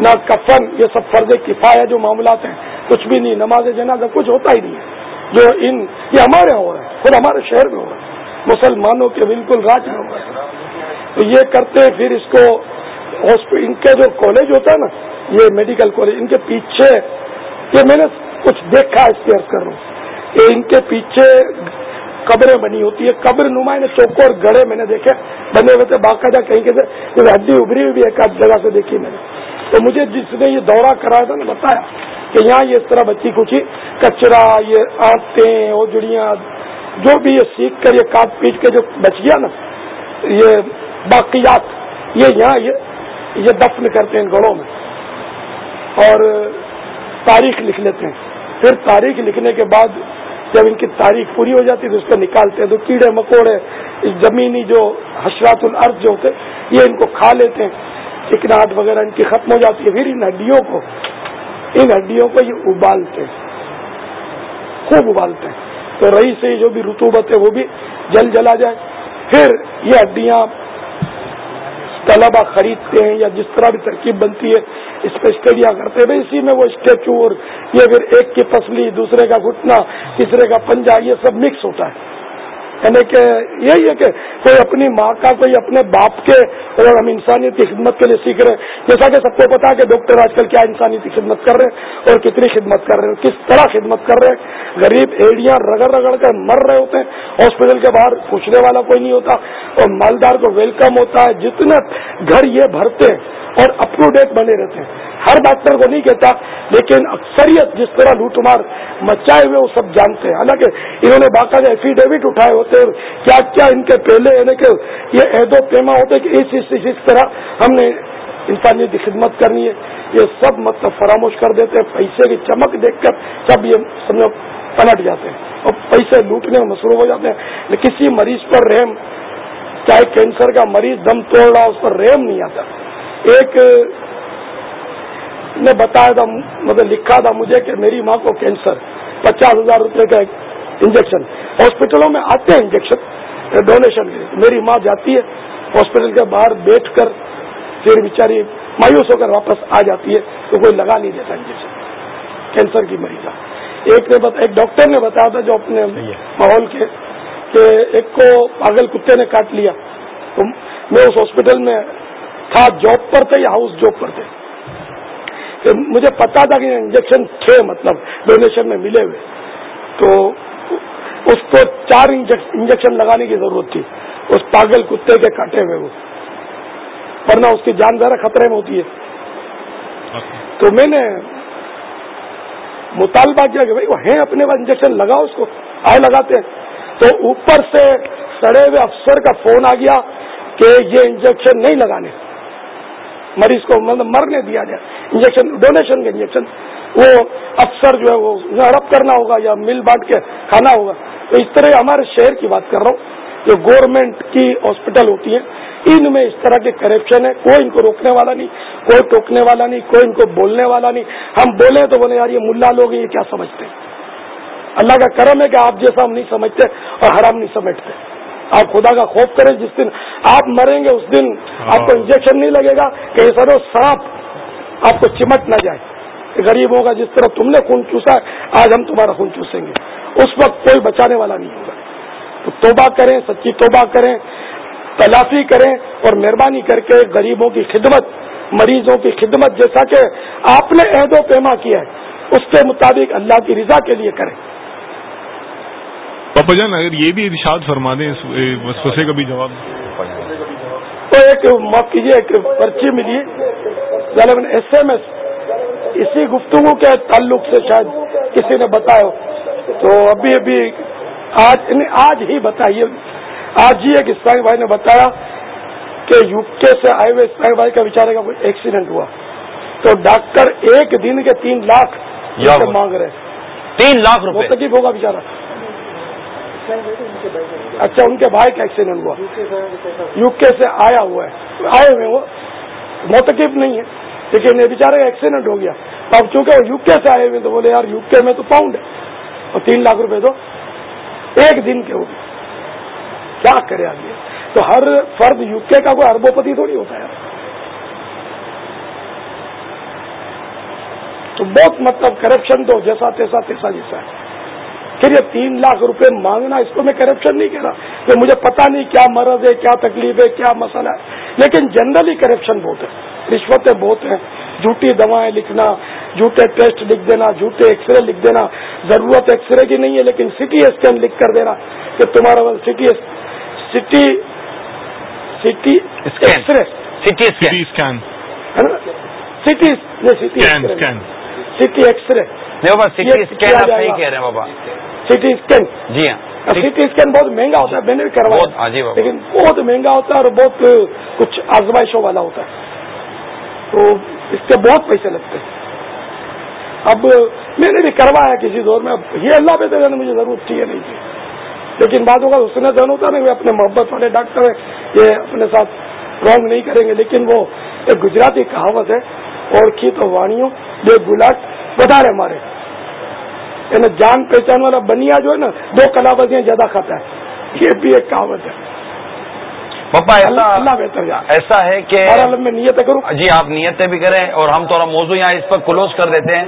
نہ کفن یہ سب فرض کفایا جو معاملات ہیں کچھ بھی نہیں نماز جنازہ کچھ ہوتا ہی نہیں ہے۔ جو ان یہ ہمارے ہو رہا ہے خود ہمارے شہر میں ہو رہا ہے مسلمانوں کے بالکل راج میں ہو رہا ہے تو یہ کرتے پھر اس کو ان کے جو کالج ہوتا ہے نا یہ میڈیکل کالج، ان کے پیچھے یہ میں نے کچھ دیکھا اس عرض کر رہا ہوں کہ ان کے پیچھے قبریں بنی ہوتی ہے قبر نمائن چوکو اور گڑے میں نے دیکھے۔ بنے ہوئے تھے، باقاعدہ کہیں کہ ہڈی ابری ہوئی بھی ایک آدھ جگہ سے دیکھی میں نے۔ تو مجھے جس نے یہ دورہ کرایا تھا نا، بتایا کہ یہاں یہ اس طرح بچی کچھ کچرا، یہ آنتیں، اوجڑیاں، جو بھی یہ سیکھ کر، یہ کاٹ پیٹ کے جو بچ گیا نا، یہ باقیات، یہ یہاں یہ دفن کرتے ہیں ان گڑوں میں۔ اور تاریخ لکھ لیتے ہیں۔ پھر تاریخ لکھنے کے بعد جب ان کی تاریخ پوری ہو جاتی ہے تو اس کو نکالتے ہیں۔ تو کیڑے مکوڑے زمینی جو حشرات الارض جو ہوتے یہ ان کو کھا لیتے ہیں۔ چکناٹ وغیرہ ان کی ختم ہو جاتی ہے۔ پھر ان ہڈیوں کو، ان ہڈیوں کو یہ ابالتے ہیں۔ خوب ابالتے ہیں۔ تو رہی سے جو بھی رتوبت ہے، وہ بھی جل جلا جائے۔ پھر یہ ہڈیاں طلبا خریدتے ہیں یا جس طرح بھی ترکیب بنتی ہے، اس پہ اسٹڈیاں کرتے ہیں۔ اسی میں وہ اسٹیچو اور یہ پھر ایک کی پسلی، دوسرے کا گھٹنا، تیسرے کا پنجا یہ سب مکس ہوتا ہے۔ یعنی کہ یہی ہے کہ کوئی اپنی ماں کا، کوئی اپنے باپ کے اگر ہم انسانیت کی خدمت کے لیے سیکھ رہے ہیں۔ جیسا کہ سب کو پتا ہے کہ ڈاکٹر آج کل کیا انسانیت کی خدمت کر رہے ہیں اور کتنی خدمت کر رہے ہیں، کس طرح خدمت کر رہے ہیں۔ غریب ایڑیاں رگڑ رگڑ کر مر رہے ہوتے ہیں۔ ہاسپٹل کے باہر پوچھنے والا کوئی نہیں ہوتا اور مالدار کو ویلکم ہوتا ہے۔ جتنے گھر یہ بھرتے ہیں اور اپ ٹو ڈیٹ بنے رہتے ہیں۔ ہر ڈاکٹر کو نہیں کہتا لیکن اکثریت جس طرح لوٹ مار مچائے ہوئے وہ سب جانتے ہیں۔ حالانکہ انہوں نے باقاعدہ ایفیڈیوٹ اٹھائے ہوتے ہیں کیا کیا ان کے پہلے یعنی کہ یہ عہد و پیما ہوتے کہ اس اس, اس طرح ہم نے انسانیت کی خدمت کرنی ہے یہ سب مطلب فراموش کر دیتے ہیں۔ پیسے کی چمک دیکھ کر سب یہ سمجھو پلٹ جاتے ہیں اور پیسے لوٹنے میں مصروف ہو جاتے ہیں۔ کسی مریض پر رحم چاہے کینسر کا مریض دم توڑ رہا اس پر رحم نہیں آتا۔ ایک نے بتایا تھا مطلب لکھا تھا مجھے کہ میری ماں کو کینسر پچاس ہزار روپے کا انجیکشن۔ ہاسپٹلوں میں آتے ہیں انجیکشن ڈونیشن کے میری ماں جاتی ہے ہاسپٹل کے باہر بیٹھ کر پھر بیچاری مایوس ہو کر واپس آ جاتی ہے تو کوئی لگا نہیں دیتا انجیکشن۔ کینسر کی مریض ایک نے ایک ڈاکٹر نے بتایا تھا جو اپنے ماحول کے کہ ایک کو پاگل کتے نے کاٹ لیا۔ تو میں اس ہاسپٹل میں تھا جاب پر تھے یا ہاؤس جاب پر تھے؟ مجھے پتا تھا کہ انجیکشن تھے مطلب ڈونیشن میں ملے ہوئے۔ تو اس کو چار انجیکشن لگانے کی ضرورت تھی۔ اس پاگل کتے کے کاٹے ہوئے وہ۔ ورنہ اس کی جان ذرا خطرے میں ہوتی ہے۔ تو میں نے مطالبہ کیا کہ بھائی وہ ہیں اپنے پاس انجیکشن لگاؤ اس کو۔ آئے لگاتے ہیں۔ تو اوپر سے سڑے ہوئے افسر کا فون آ گیا کہ یہ انجیکشن نہیں لگانے۔ مریض کو مطلب مرنے دیا جائے انجیکشن ڈونیشن کے انجیکشن وہ افسر جو ہے وہ ہڑپ کرنا ہوگا یا مل بانٹ کے کھانا ہوگا۔ تو اس طرح ہمارے شہر کی بات کر رہا ہوں، جو گورنمنٹ کی ہاسپٹل ہوتی ہے ان میں اس طرح کے کرپشن ہے کوئی ان کو روکنے والا نہیں، کوئی ٹوکنے والا نہیں، کوئی ان کو بولنے والا نہیں۔ ہم بولے تو بولے یار یہ ملا لوگ یہ کیا سمجھتے ہیں؟ اللہ کا کرم ہے کہ آپ جیسا ہم نہیں سمجھتے اور حرام نہیں سمجھتے آپ خدا کا خوف کریں جس دن آپ مریں گے اس دن آپ کو انجیکشن نہیں لگے گا کہ سر سانپ آپ کو چمٹ نہ جائے۔ غریبوں کا جس طرح تم نے خون چوسا آج ہم تمہارا خون چوسیں گے۔ اس وقت کوئی بچانے والا نہیں ہوگا۔ تو توبہ کریں سچی توبہ کریں تلافی کریں اور مہربانی کر کے غریبوں کی خدمت مریضوں کی خدمت جیسا کہ آپ نے عہد و پیما کیا ہے اس کے مطابق اللہ کی رضا کے لیے کریں۔ پاپا جان اگر یہ بھی ارشاد فرما دیں وسوسے کا بھی جواب۔ تو ایک معاف کیجیے ایک پرچی ملی۔ ایس ایم ایس اسی گفتگو کے تعلق سے شاید کسی نے بتایا۔ تو ابھی ابھی آج یعنی آج ہی بتائیے۔ آج ہی ایک اسلائی بھائی نے بتایا کہ یو کے سے آئے ہوئے اسلائی بھائی کا بیچارے کا کوئی ایکسیڈنٹ ہوا۔ تو ڈاکٹر ایک دن کے تین لاکھ مانگ رہے۔ تین لاکھ روپے۔ تکلیف ہوگا بیچارہ۔ اچھا ان کے بھائی کا ایکسیڈنٹ ہوا۔ یو کے سے آیا ہوا ہے۔ آئے ہوئے وہ۔ موتقب نہیں ہے۔ لیکن یہ بیچارے کا ایکسیڈنٹ ہو گیا۔ اب چونکہ وہ یو کے سے آئے ہوئے تو بولے، یار یو کے میں تو پاؤنڈ ہے۔ اور تین لاکھ روپے دو۔ ایک دن کے ہو گئے کیا کرے آدمی؟ تو ہر فرد یو کے کا کوئی اربوپتی تھوڑی ہوتا ہے۔ تو بہت مطلب کرپشن تو جیسا تیسا تیسا جیسا ہے۔ پھر یہ تین لاکھ روپے مانگنا اس کو میں کرپشن نہیں کہہ رہا۔ کہ مجھے پتا نہیں کیا مرض ہے کیا تکلیف ہے کیا مسئلہ ہے۔ لیکن جنرلی کرپشن بہت ہے۔ رشوتیں بہت ہیں۔ جھوٹی دوائیں لکھنا جھوٹے ٹیسٹ لکھ دینا جھوٹے ایکس رے لکھ دینا۔ ضرورت ایکس رے کی نہیں ہے لیکن سٹی اسکین لکھ کر دینا کہ تمہارا CT CT CT X ray CT scan CT CT C T X ray کہہ رہے ہیں بابا۔ سی ٹی اسکین جی ہاں۔ سی ٹی اسکین بہت مہنگا ہوتا ہے میں نے بھی کروایا لیکن بہت مہنگا ہوتا ہے اور بہت کچھ آزمائشوں والا ہوتا ہے۔ تو اس کے بہت پیسے لگتے ہیں۔ اب میں نے بھی کروایا کسی دور میں اب یہ اللہ بہتر ہے مجھے ضرورت تھی نہیں تھی۔ لیکن بعدوں کا اس نے دن ہوتا نا اپنے محبت والے ڈاکٹر ہیں یہ اپنے ساتھ رانگ نہیں کریں گے۔ لیکن وہ ایک گجراتی کہاوت ہے اور کی تو وانیوں بے گلاٹ بدارے مارے۔ یعنی جان پہچان والا بنیا جو ہے نا دو کلابتیاں زیادہ کھاتا ہے۔ یہ بھی ایک کہاوت ہے۔ اللہ بہتر ایسا ہے کہ میں نیت کروں۔ جی آپ نیتیں بھی کریں اور ہم تھوڑا موضوع یہاں اس پر کلوز کر دیتے ہیں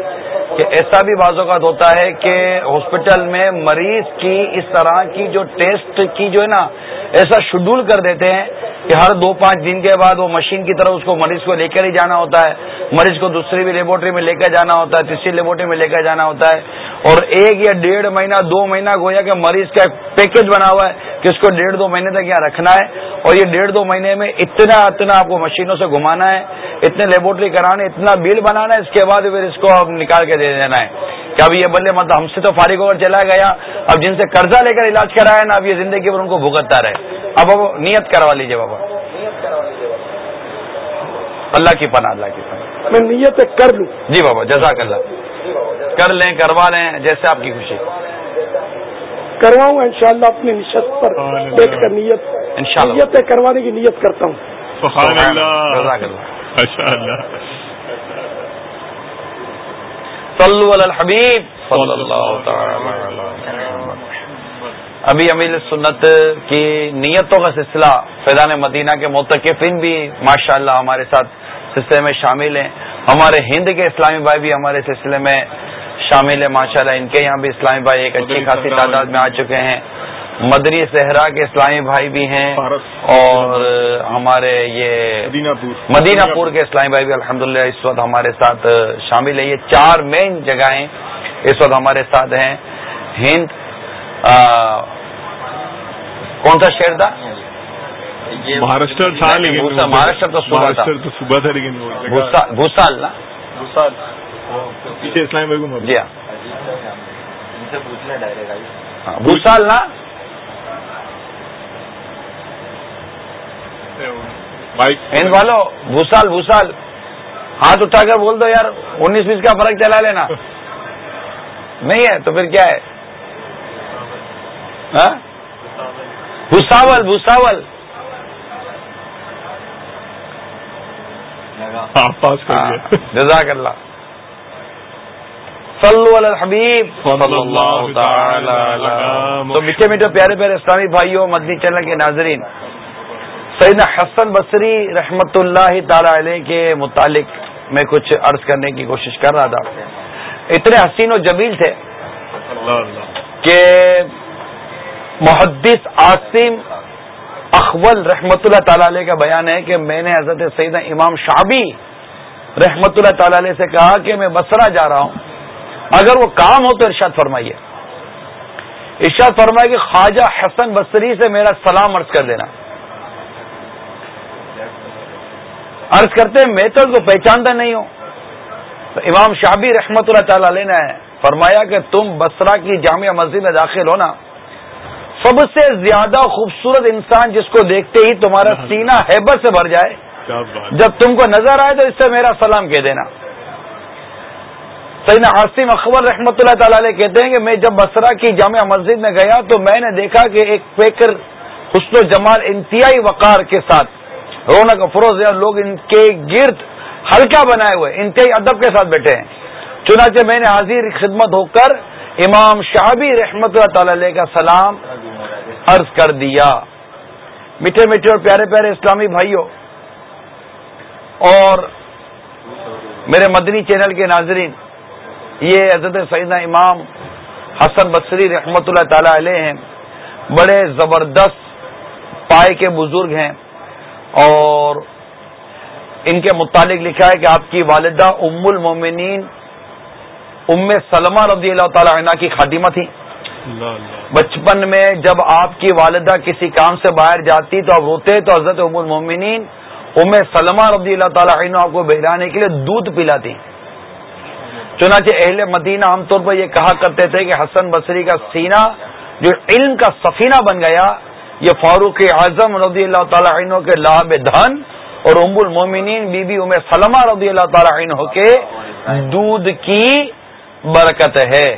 کہ ایسا بھی بعض اوقات ہوتا ہے کہ ہاسپٹل میں مریض کی اس طرح کی جو ٹیسٹ کی جو ہے نا ایسا شیڈول کر دیتے ہیں کہ ہر دو پانچ دن کے بعد وہ مشین کی طرف اس کو مریض کو لے کر ہی جانا ہوتا ہے مریض کو دوسری بھی لیبورٹری میں لے کر جانا ہوتا ہے تیسری لیبورٹری میں لے کر جانا ہوتا ہے۔ اور ایک یا ڈیڑھ مہینہ دو مہینہ گویا کہ مریض کا ایک پیکج بنا ہوا ہے کہ اس کو ڈیڑھ دو مہینے تک یہاں رکھنا ہے۔ اور یہ ڈیڑھ دو مہینے میں اتنا اتنا آپ کو مشینوں سے گھمانا ہے اتنے لیبورٹری کرانے اتنا بل بنانا ہے اس کے بعد پھر اس کو نکال کے دے دینا ہے۔ کہ اب یہ بلے مطلب ہم سے تو فارغ ہو کر چلا گیا اب جن سے قرضہ لے کر علاج کرایا نا اب یہ زندگی پر ان کو بھگتتا رہے۔ اب اب نیت کروا لیجیے بابا۔ اللہ کی پناہ اللہ کی پناہ۔ میں نیت کر لوں۔ جی بابا جزاک اللہ کر لیں کروا لیں جیسے آپ کی خوشی۔ کرواؤں ان شاء اللہ اپنی نشست پر دیکھ کر نیت نیت کروانے کی نیت کرتا ہوں۔ اللہ. صلو علی الحبیب. صلی اللہ ابھی امیل سنت کی نیتوں کا سلسلہ فیضان مدینہ کے متقفین بھی ماشاء اللہ ہمارے ساتھ سلسلے میں شامل ہیں۔ ہمارے ہند کے اسلامی بھائی بھی ہمارے سلسلے میں شامل ہیں۔ ماشاء اللہ ان کے یہاں بھی اسلامی بھائی ایک اچھی خاصی تعداد میں آ چکے ہیں۔ مدنی صحرا کے اسلامی بھائی بھی ہیں اور ہمارے یہ مدینہ پور. کے اسلامی بھائی بھی الحمدللہ اس وقت ہمارے ساتھ شامل ہیں۔ یہ چار مین جگہیں اس وقت ہمارے ساتھ ہیں۔ ہند کون سا شہر تھا؟ مہاراشٹر مہاراشٹر تو صبح تھا۔ لیکن بھوسال نا؟ اسلامی بھائی جی ہاں بھوسال نا؟ ہند والو بھوسال بھوسال ہاتھ اٹھا کر بول دو یار انیس بیس کا فرق چلا لینا۔ نہیں ہے تو پھر کیا ہے؟ بھوساول بھوساول۔ جزاک اللہ۔ صلو علی الحبیب۔ صلی اللہ تعالی تو میٹھے میٹھے پیارے پیارے اسلامی بھائیوں مدنی چینل کے ناظرین سیدنا حسن بصری رحمت اللہ تعالی علیہ کے متعلق میں کچھ عرض کرنے کی کوشش کر رہا تھا۔ اتنے حسین و جمیل تھے کہ محدث عاصم اخول رحمت اللہ تعالی علیہ کا بیان ہے کہ میں نے حضرت سیدنا امام شابی رحمت اللہ تعالی علیہ سے کہا کہ میں بسرا جا رہا ہوں۔ اگر وہ کام ہو تو ارشاد فرمائیے۔ ارشاد فرمائے کہ خواجہ حسن بصری سے میرا سلام عرض کر دینا۔ عرض کرتے ہیں میں تو اس کو پہچانتا نہیں ہوں۔ تو امام شابی رحمت اللہ تعالی علیہ نے فرمایا کہ تم بسرا کی جامعہ مسجد میں داخل ہونا سب سے زیادہ خوبصورت انسان جس کو دیکھتے ہی تمہارا سینہ ہیبت سے بھر جائے۔ جب تم کو نظر آئے تو اس سے میرا سلام کہہ دینا۔ سینا عاصم اخبر رحمۃ اللہ تعالی علیہ کہتے ہیں کہ میں جب بسرا کی جامعہ مسجد میں گیا تو میں نے دیکھا کہ ایک پیکر حسن و جمال انتہائی وقار کے ساتھ رونق افروز ہے لوگ ان کے گرد ہلکا بنائے ہوئے انتہائی ادب کے ساتھ بیٹھے ہیں۔ چنانچہ میں نے حاضر خدمت ہو کر امام شہابی رحمت اللہ تعالی علیہ کا سلام عرض کر دیا۔ میٹھے میٹھے اور پیارے پیارے اسلامی بھائیوں، اور میرے مدنی چینل کے ناظرین، یہ حضرت سیدنا امام حسن بصری رحمت اللہ تعالی علیہ ہیں۔ بڑے زبردست پائے کے بزرگ ہیں۔ اور ان کے متعلق لکھا ہے کہ آپ کی والدہ ام المومنین ام سلمہ رضی اللہ تعالی عنہ کی خاتمہ تھی بچپن میں جب آپ کی والدہ کسی کام سے باہر جاتی تو آپ روتے تو حضرت ام المومنین ام سلمہ رضی اللہ تعالی عنہ آپ کو بہلانے کے لیے دودھ پلاتی چنانچہ اہل مدینہ عام طور پر یہ کہا کرتے تھے کہ حسن بصری کا سینہ جو علم کا سفینہ بن گیا یہ فاروق اعظم رضی اللہ تعالیٰ عنہ کے لاب دھن اور ام المومنین بی بی ام سلمہ رضی اللہ تعالیٰ عنہ کے دودھ کی برکت ہے۔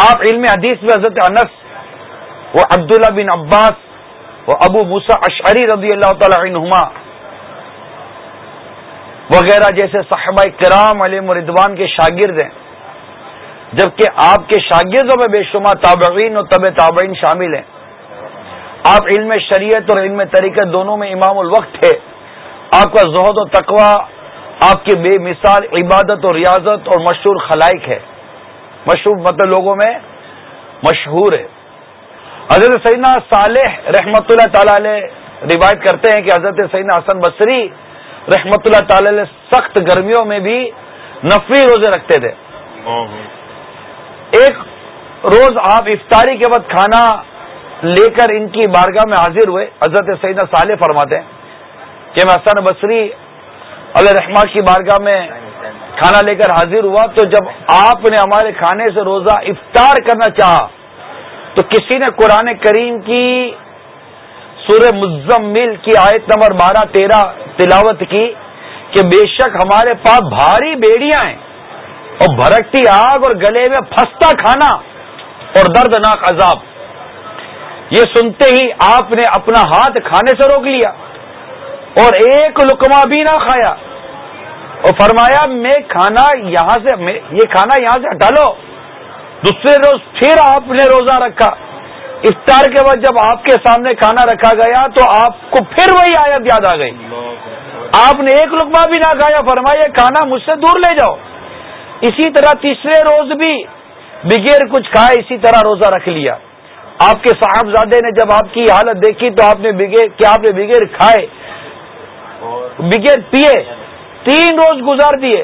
آپ علم حدیث میں حضرت انس وہ عبداللہ بن عباس وہ ابو موسا اشعری رضی اللہ تعالی عنہما وغیرہ جیسے صحابہ کرام علی مردوان کے شاگرد ہیں۔ جبکہ آپ کے شاگردوں میں بے شمار تابعین اور طب تابعین شامل ہیں۔ آپ علم شریعت اور علم طریقت دونوں میں امام الوقت تھے آپ کا زہد و تقوا آپ کی بے مثال عبادت اور ریاضت اور مشہور خلائق ہے مشہور مطلب لوگوں میں مشہور ہے حضرت سیدنا صالح رحمت اللہ تعالی علیہ روایت کرتے ہیں کہ حضرت سیدنا حسن بصری رحمت اللہ تعالی علیہ سخت گرمیوں میں بھی نفی روزے رکھتے تھے۔ ایک روز آپ افطاری کے وقت کھانا لے کر ان کی بارگاہ میں حاضر ہوئے، حضرت سیدہ صالح فرماتے ہیں کہ میں حسن بصری علیہ رحمٰ کی بارگاہ میں کھانا لے کر حاضر ہوا، تو جب آپ نے ہمارے کھانے سے روزہ افطار کرنا چاہا، تو کسی نے قرآن کریم کی سورہ مزمل کی آیت نمبر بارہ تیرہ تلاوت کی کہ بے شک ہمارے پاس بھاری بیڑیاں ہیں۔ اور بھرکتی آگ اور گلے میں پھنستا کھانا اور دردناک عذاب۔ یہ سنتے ہی آپ نے اپنا ہاتھ کھانے سے روک لیا اور ایک لکما بھی نہ کھایا۔ اور فرمایا، میں کھانا یہاں سے یہ کھانا یہاں سے ہٹا لو دوسرے روز پھر آپ نے روزہ رکھا۔ افطار کے بعد جب آپ کے سامنے کھانا رکھا گیا تو آپ کو پھر وہی آیت یاد آ گئی۔ آپ نے ایک لکما بھی نہ کھایا، فرمایا، کھانا مجھ سے دور لے جاؤ۔ اسی طرح تیسرے روز بھی بغیر کچھ کھائے اسی طرح روزہ رکھ لیا۔ آپ کے صاحبزادے نے جب آپ کی حالت دیکھی تو آپ نے بغیر کیا آپ نے بغیر کھائے، بغیر پیے، تین روز گزار دیے۔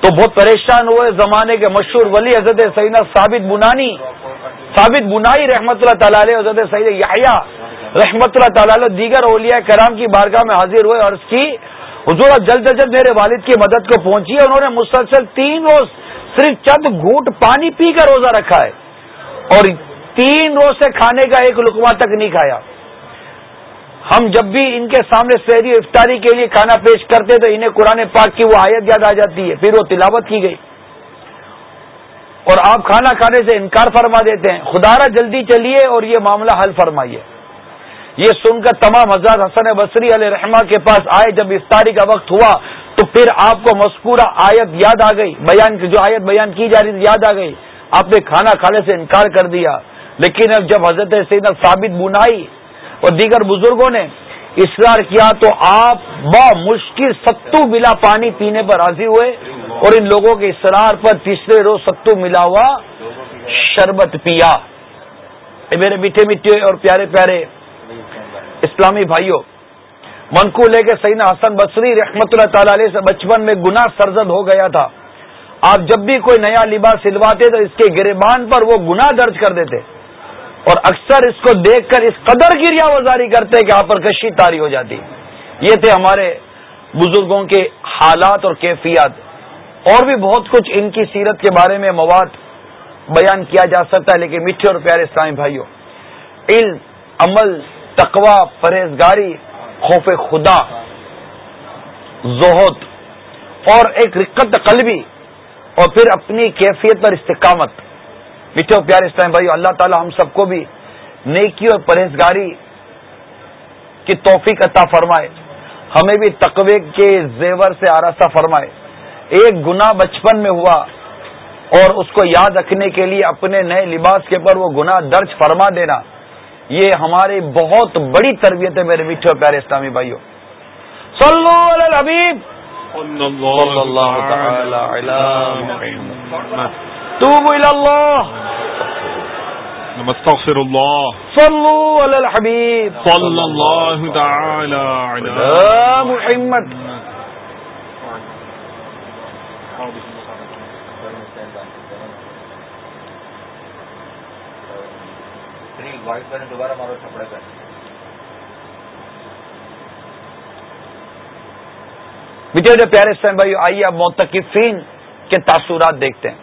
تو بہت پریشان ہوئے۔ زمانے کے مشہور ولی حضرت سیدنا ثابت بنانی، ثابت بنائی رحمت اللہ تعالی علیہ، حضرت سید یحییٰ رحمت اللہ تعالی دیگر اولیاء کرام کی بارگاہ میں حاضر ہوئے اور اس کی حضور جلد از جلد میرے والد کی مدد کو پہنچی انہوں نے مسلسل تین روز صرف چند گھونٹ پانی پی کر روزہ رکھا ہے اور تین روز سے کھانے کا ایک لکما تک نہیں کھایا۔ ہم جب بھی ان کے سامنے سہری افطاری کے لیے کھانا پیش کرتے تو انہیں قرآن پاک کی وہ آیت یاد آ جاتی ہے۔ پھر وہ تلاوت کی گئی۔ اور آپ کھانا کھانے سے انکار فرما دیتے ہیں۔ خدا را جلدی چلیے اور یہ معاملہ حل فرمائیے۔ یہ سن کر تمام حضرات حسن بصری علیہ رحمہ کے پاس آئے، جب افطاری کا وقت ہوا، تو پھر آپ کو مذکورہ آیت یاد آ گئی، بیان جو آیت بیان کی جا رہی یاد آ گئی۔ آپ نے کھانا کھانے سے انکار کر دیا۔ لیکن اب جب حضرت سینا ثابت بنائی اور دیگر بزرگوں نے اصرار کیا، تو آپ با مشکل ستو ملا پانی پینے پر راضی ہوئے اور ان لوگوں کے اصرار پر تیسرے روز ستو ملا ہوا شربت پیا۔ میرے میٹھے میٹھے اور پیارے پیارے اسلامی بھائیوں منقول لے کے سینا حسن بصری رحمت اللہ تعالی علیہ سے بچپن میں گناہ سرزد ہو گیا تھا۔ آپ جب بھی کوئی نیا لباس سلواتے تو اس کے گربان پر وہ گناہ درج کر دیتے۔ اور اکثر اس کو دیکھ کر اس قدر کی ریا وزاری کرتے کہ آپ پر کشی تاری ہو جاتی۔ یہ تھے ہمارے بزرگوں کے حالات اور کیفیات۔ اور بھی بہت کچھ ان کی سیرت کے بارے میں مواد بیان کیا جا سکتا ہے، لیکن میٹھے اور پیارے اسلامی بھائیوں علم، عمل تقوا پرہیزگاری، خوف خدا، زہد اور ایک رقت قلبی اور پھر اپنی کیفیت پر استقامت۔ میٹھے پیارے اسلام بھائی اللہ تعالی ہم سب کو بھی نیکی اور پرہیزگاری کی توفیق عطا فرمائے۔ ہمیں بھی تقوی کے زیور سے آراستہ فرمائے۔ ایک گنا بچپن میں ہوا اور اس کو یاد رکھنے کے لیے اپنے نئے لباس کے پر وہ گنا درج فرما دینا۔ یہ ہماری بہت بڑی تربیت ہے میرے میٹھے اور پیارے اسلامی بھائیوں۔ صلو علی الحبیب۔ صلی اللہ۔ تعالی علی نستغفر الحبيب صلى الله تعالى على محمد۔ دوبارہ مارو چھپڑے کریں جو پیارے اسلام بھائی آئیے اب موتقفین کے تاثرات دیکھتے ہیں۔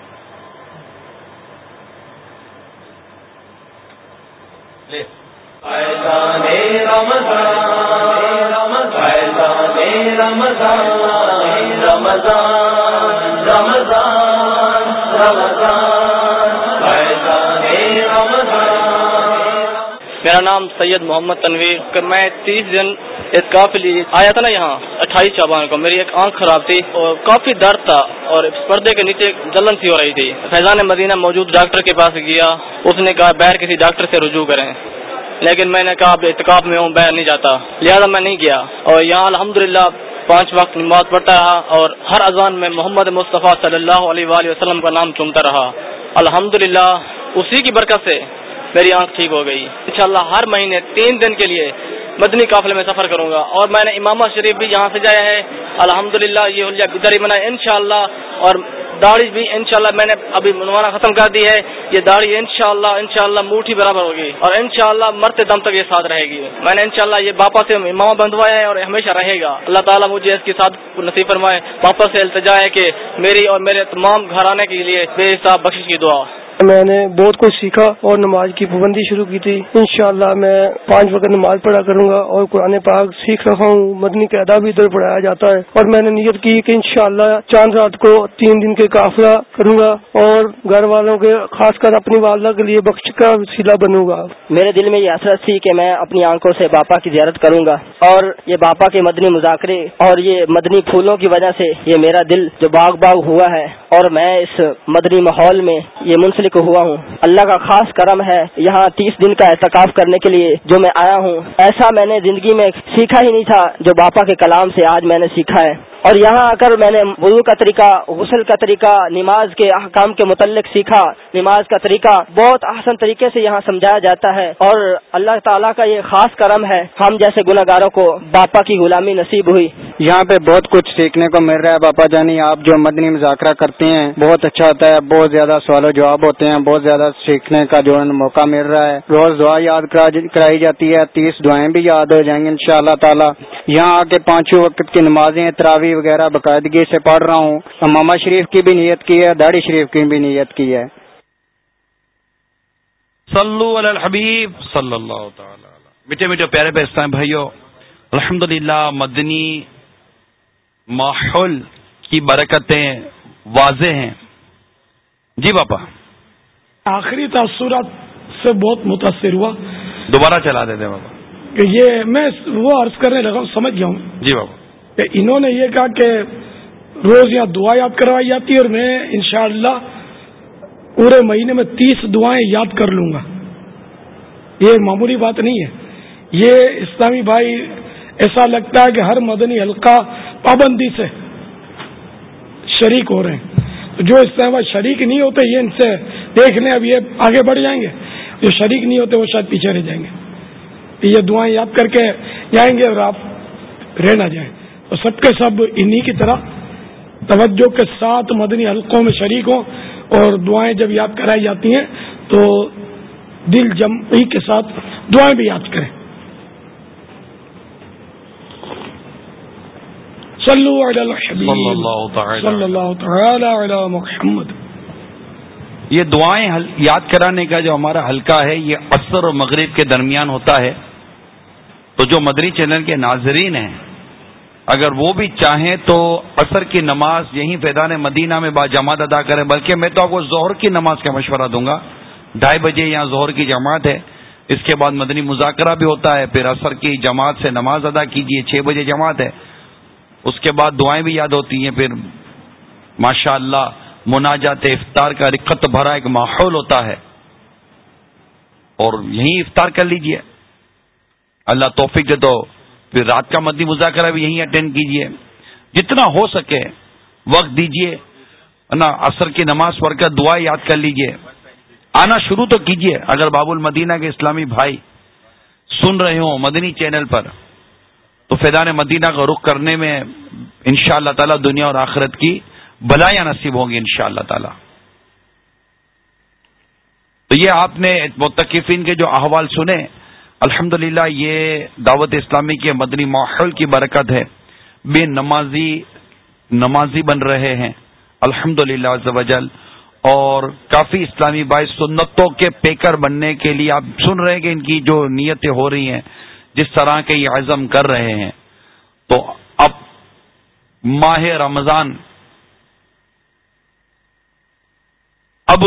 میرا نام سید محمد تنویر میں تیس دن اعتکاف لیے آیا تھا نا یہاں اٹھائیس چوبان کو، میری ایک آنکھ خراب تھی اور کافی درد تھا اور پردے کے نیچے جلن سی ہو رہی تھی۔ فیضان مدینہ موجود ڈاکٹر کے پاس گیا، اس نے کہا بیر کسی ڈاکٹر سے رجوع کریں۔ لیکن میں نے کہا اعتکاف میں ہوں، بیر نہیں جاتا۔ لہٰذا میں نہیں گیا۔ اور یہاں الحمدللہ پانچ وقت نماز پڑھتا رہا اور ہر اذان میں محمد مصطفیٰ صلی اللہ علیہ وآلہ وسلم کا نام چنتا رہا۔ الحمدللہ، اسی کی برکت سے میری آنکھ ٹھیک ہو گئی۔ انشاءاللہ ہر مہینے تین دن کے لیے مدنی قافلے میں سفر کروں گا۔ اور میں نے امامہ شریف بھی یہاں سے جایا ہے۔ الحمدللہ یہ حلیہ بدری بنا ان شاء اللہ اور داڑھی بھی انشاءاللہ میں نے ابھی منوانا ختم کر دی ہے۔ یہ داڑھی انشاءاللہ انشاءاللہ موٹھی برابر ہوگی۔ اور انشاءاللہ مرتے دم تک یہ ساتھ رہے گی۔ میں نے انشاءاللہ یہ باپا سے امامہ بندوایا ہے اور ہمیشہ رہے گا۔ اللہ تعالیٰ مجھے اس کے ساتھ نصیب فرمائے۔ باپا سے التجا ہے کہ میری اور میرے تمام گھرانے کے لیے بے حساب بخش کی دعا۔ میں نے بہت کچھ سیکھا اور نماز کی پابندی شروع کی تھی۔ انشاءاللہ میں پانچ وقت نماز پڑھا کروں گا اور قرآن پاک سیکھ رہا ہوں۔ مدنی کا ادا بھی ادھر پڑھایا جاتا ہے اور میں نے نیت کی کہ انشاءاللہ چاند رات کو تین دن کے قافلہ کروں گا اور گھر والوں کے خاص کر اپنی والدہ کے لیے بخش کا وسیلہ بنوں گا۔ میرے دل میں یہ حسرت تھی کہ میں اپنی آنکھوں سے باپا کی زیارت کروں گا اور یہ باپا کے مدنی مذاکرے اور یہ مدنی پھولوں کی وجہ سے یہ میرا دل جو باغ باغ ہوا ہے اور میں اس مدنی ماحول میں یہ منسلک ہوا ہوں۔ اللہ کا خاص کرم ہے یہاں تیس دن کا احتکاب کرنے کے لیے جو میں آیا ہوں۔ ایسا میں نے زندگی میں سیکھا ہی نہیں تھا جو باپا کے کلام سے آج میں نے سیکھا ہے۔ اور یہاں آ کر میں نے وضو کا طریقہ، غسل کا طریقہ، نماز کے احکام کے متعلق سیکھا، نماز کا طریقہ، بہت آسان طریقے سے یہاں سمجھایا جاتا ہے اور اللہ تعالیٰ کا یہ خاص کرم ہے، ہم جیسے گناہ گاروں کو باپا کی غلامی نصیب ہوئی۔ یہاں پہ بہت کچھ سیکھنے کو مل رہا ہے باپا جانی، آپ جو مدنی مذاکرہ کرتے ہیں، بہت اچھا ہوتا ہے، بہت زیادہ سوال و جواب ہوتے ہیں، بہت زیادہ سیکھنے کا جو موقع مل رہا ہے۔ روز دعا یاد کرائی جاتی ہے، تیس دعائیں بھی یاد ہو جائیں گے ان شاء اللہ تعالیٰ۔ یہاں آ کے پانچوں وقت کی نمازیں تراوی وغیرہ باقاعدگی سے پڑھ رہا ہوں۔ اماما شریف کی بھی نیت کی ہے داڑھی شریف کی بھی نیت کی ہے۔ صلو علی الحبیب صلی اللہ تعالی میٹھے میٹھے پیارے پیستا بھائیو الحمد مدنی ماحول کی برکتیں واضح ہیں۔ جی باپا۔ آخری تاثرات سے بہت متاثر ہوا۔ دوبارہ چلا دیتے بابا کہ یہ میں وہ عرض کرنے لگا سمجھ گیا ہوں۔ جی بابا کہ انہوں نے یہ کہا کہ روز یہاں دعا یاد کروائی جاتی ہے اور میں انشاءاللہ پورے مہینے میں تیس دعائیں یاد کر لوں گا۔ یہ معمولی بات نہیں ہے۔ یہ اسلامی بھائی ایسا لگتا ہے کہ ہر مدنی حلقہ پابندی سے شریک ہو رہے ہیں۔ جو اس طرح شریک نہیں ہوتے، یہ ان سے دیکھ لیں اب یہ آگے بڑھ جائیں گے۔ جو شریک نہیں ہوتے، وہ شاید پیچھے رہ جائیں گے۔ یہ دعائیں یاد کر کے جائیں گے اور آپ رہ نہ جائیں۔ تو سب کے سب انہی کی طرح توجہ کے ساتھ مدنی حلقوں میں شریک ہوں اور دعائیں جب یاد کرائی جاتی ہیں تو دل جمعی کے ساتھ دعائیں بھی یاد کریں۔ صلو علی صلی اللہ تعالی۔ علی محمد۔ یہ دعائیں یاد کرانے کا جو ہمارا حلقہ ہے یہ اثر اور مغرب کے درمیان ہوتا ہے۔ تو جو مدری چینل کے ناظرین ہیں اگر وہ بھی چاہیں تو عصر کی نماز یہیں فیضان مدینہ میں با جماعت ادا کریں، بلکہ میں تو آپ کو ظہر کی نماز کا مشورہ دوں گا۔ ڈھائی بجے یہاں ظہر کی جماعت ہے۔ اس کے بعد مدنی مذاکرہ بھی ہوتا ہے۔ پھر عصر کی جماعت سے نماز ادا کیجیے چھ بجے جماعت ہے۔ اس کے بعد دعائیں بھی یاد ہوتی ہیں۔ پھر ماشاء اللہ مناجات افطار کا رقت بھرا ایک ماحول ہوتا ہے۔ اور یہیں افطار کر لیجیے۔ اللہ توفیق دے تو پھر رات کا مدی مذاکرہ بھی یہیں اٹینڈ کیجیے جتنا ہو سکے وقت دیجیے نا، عصر کی نماز پڑھ کر دعا یاد کر لیجیے آنا شروع تو کیجیے اگر باب المدینہ کے اسلامی بھائی سن رہے ہوں مدنی چینل پر، تو فیضان مدینہ کا رخ کرنے میں ان شاء اللہ تعالی دنیا اور آخرت کی بلایاں نصیب ہوں گی ان شاء اللہ تعالی۔ تو یہ آپ نے متقفین کے جو احوال سنے الحمد یہ دعوت اسلامی کے مدنی ماحول کی برکت ہے۔ بے نمازی نمازی بن رہے ہیں۔ الحمد للہ اور کافی اسلامی باعث سنتوں کے پیکر بننے کے لیے آپ سن رہے ہیں کہ ان کی جو نیتیں ہو رہی ہیں، جس طرح کے یہ عزم کر رہے ہیں۔ تو اب ماہ رمضان۔ اب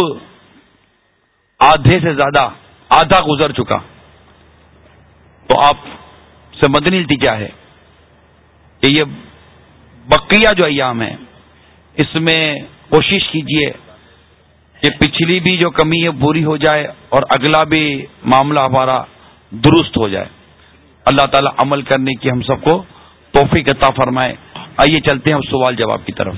آدھے سے زیادہ، آدھا گزر چکا۔ تو آپ سے مدنی التجا ہے کہ یہ بقیہ جو ایام ہے اس میں کوشش کیجیے کہ پچھلی بھی جو کمی ہے پوری ہو جائے اور اگلا بھی معاملہ ہمارا درست ہو جائے۔ اللہ تعالی عمل کرنے کی ہم سب کو توفیق عطا فرمائے۔ آئیے چلتے ہیں سوال جواب کی طرف۔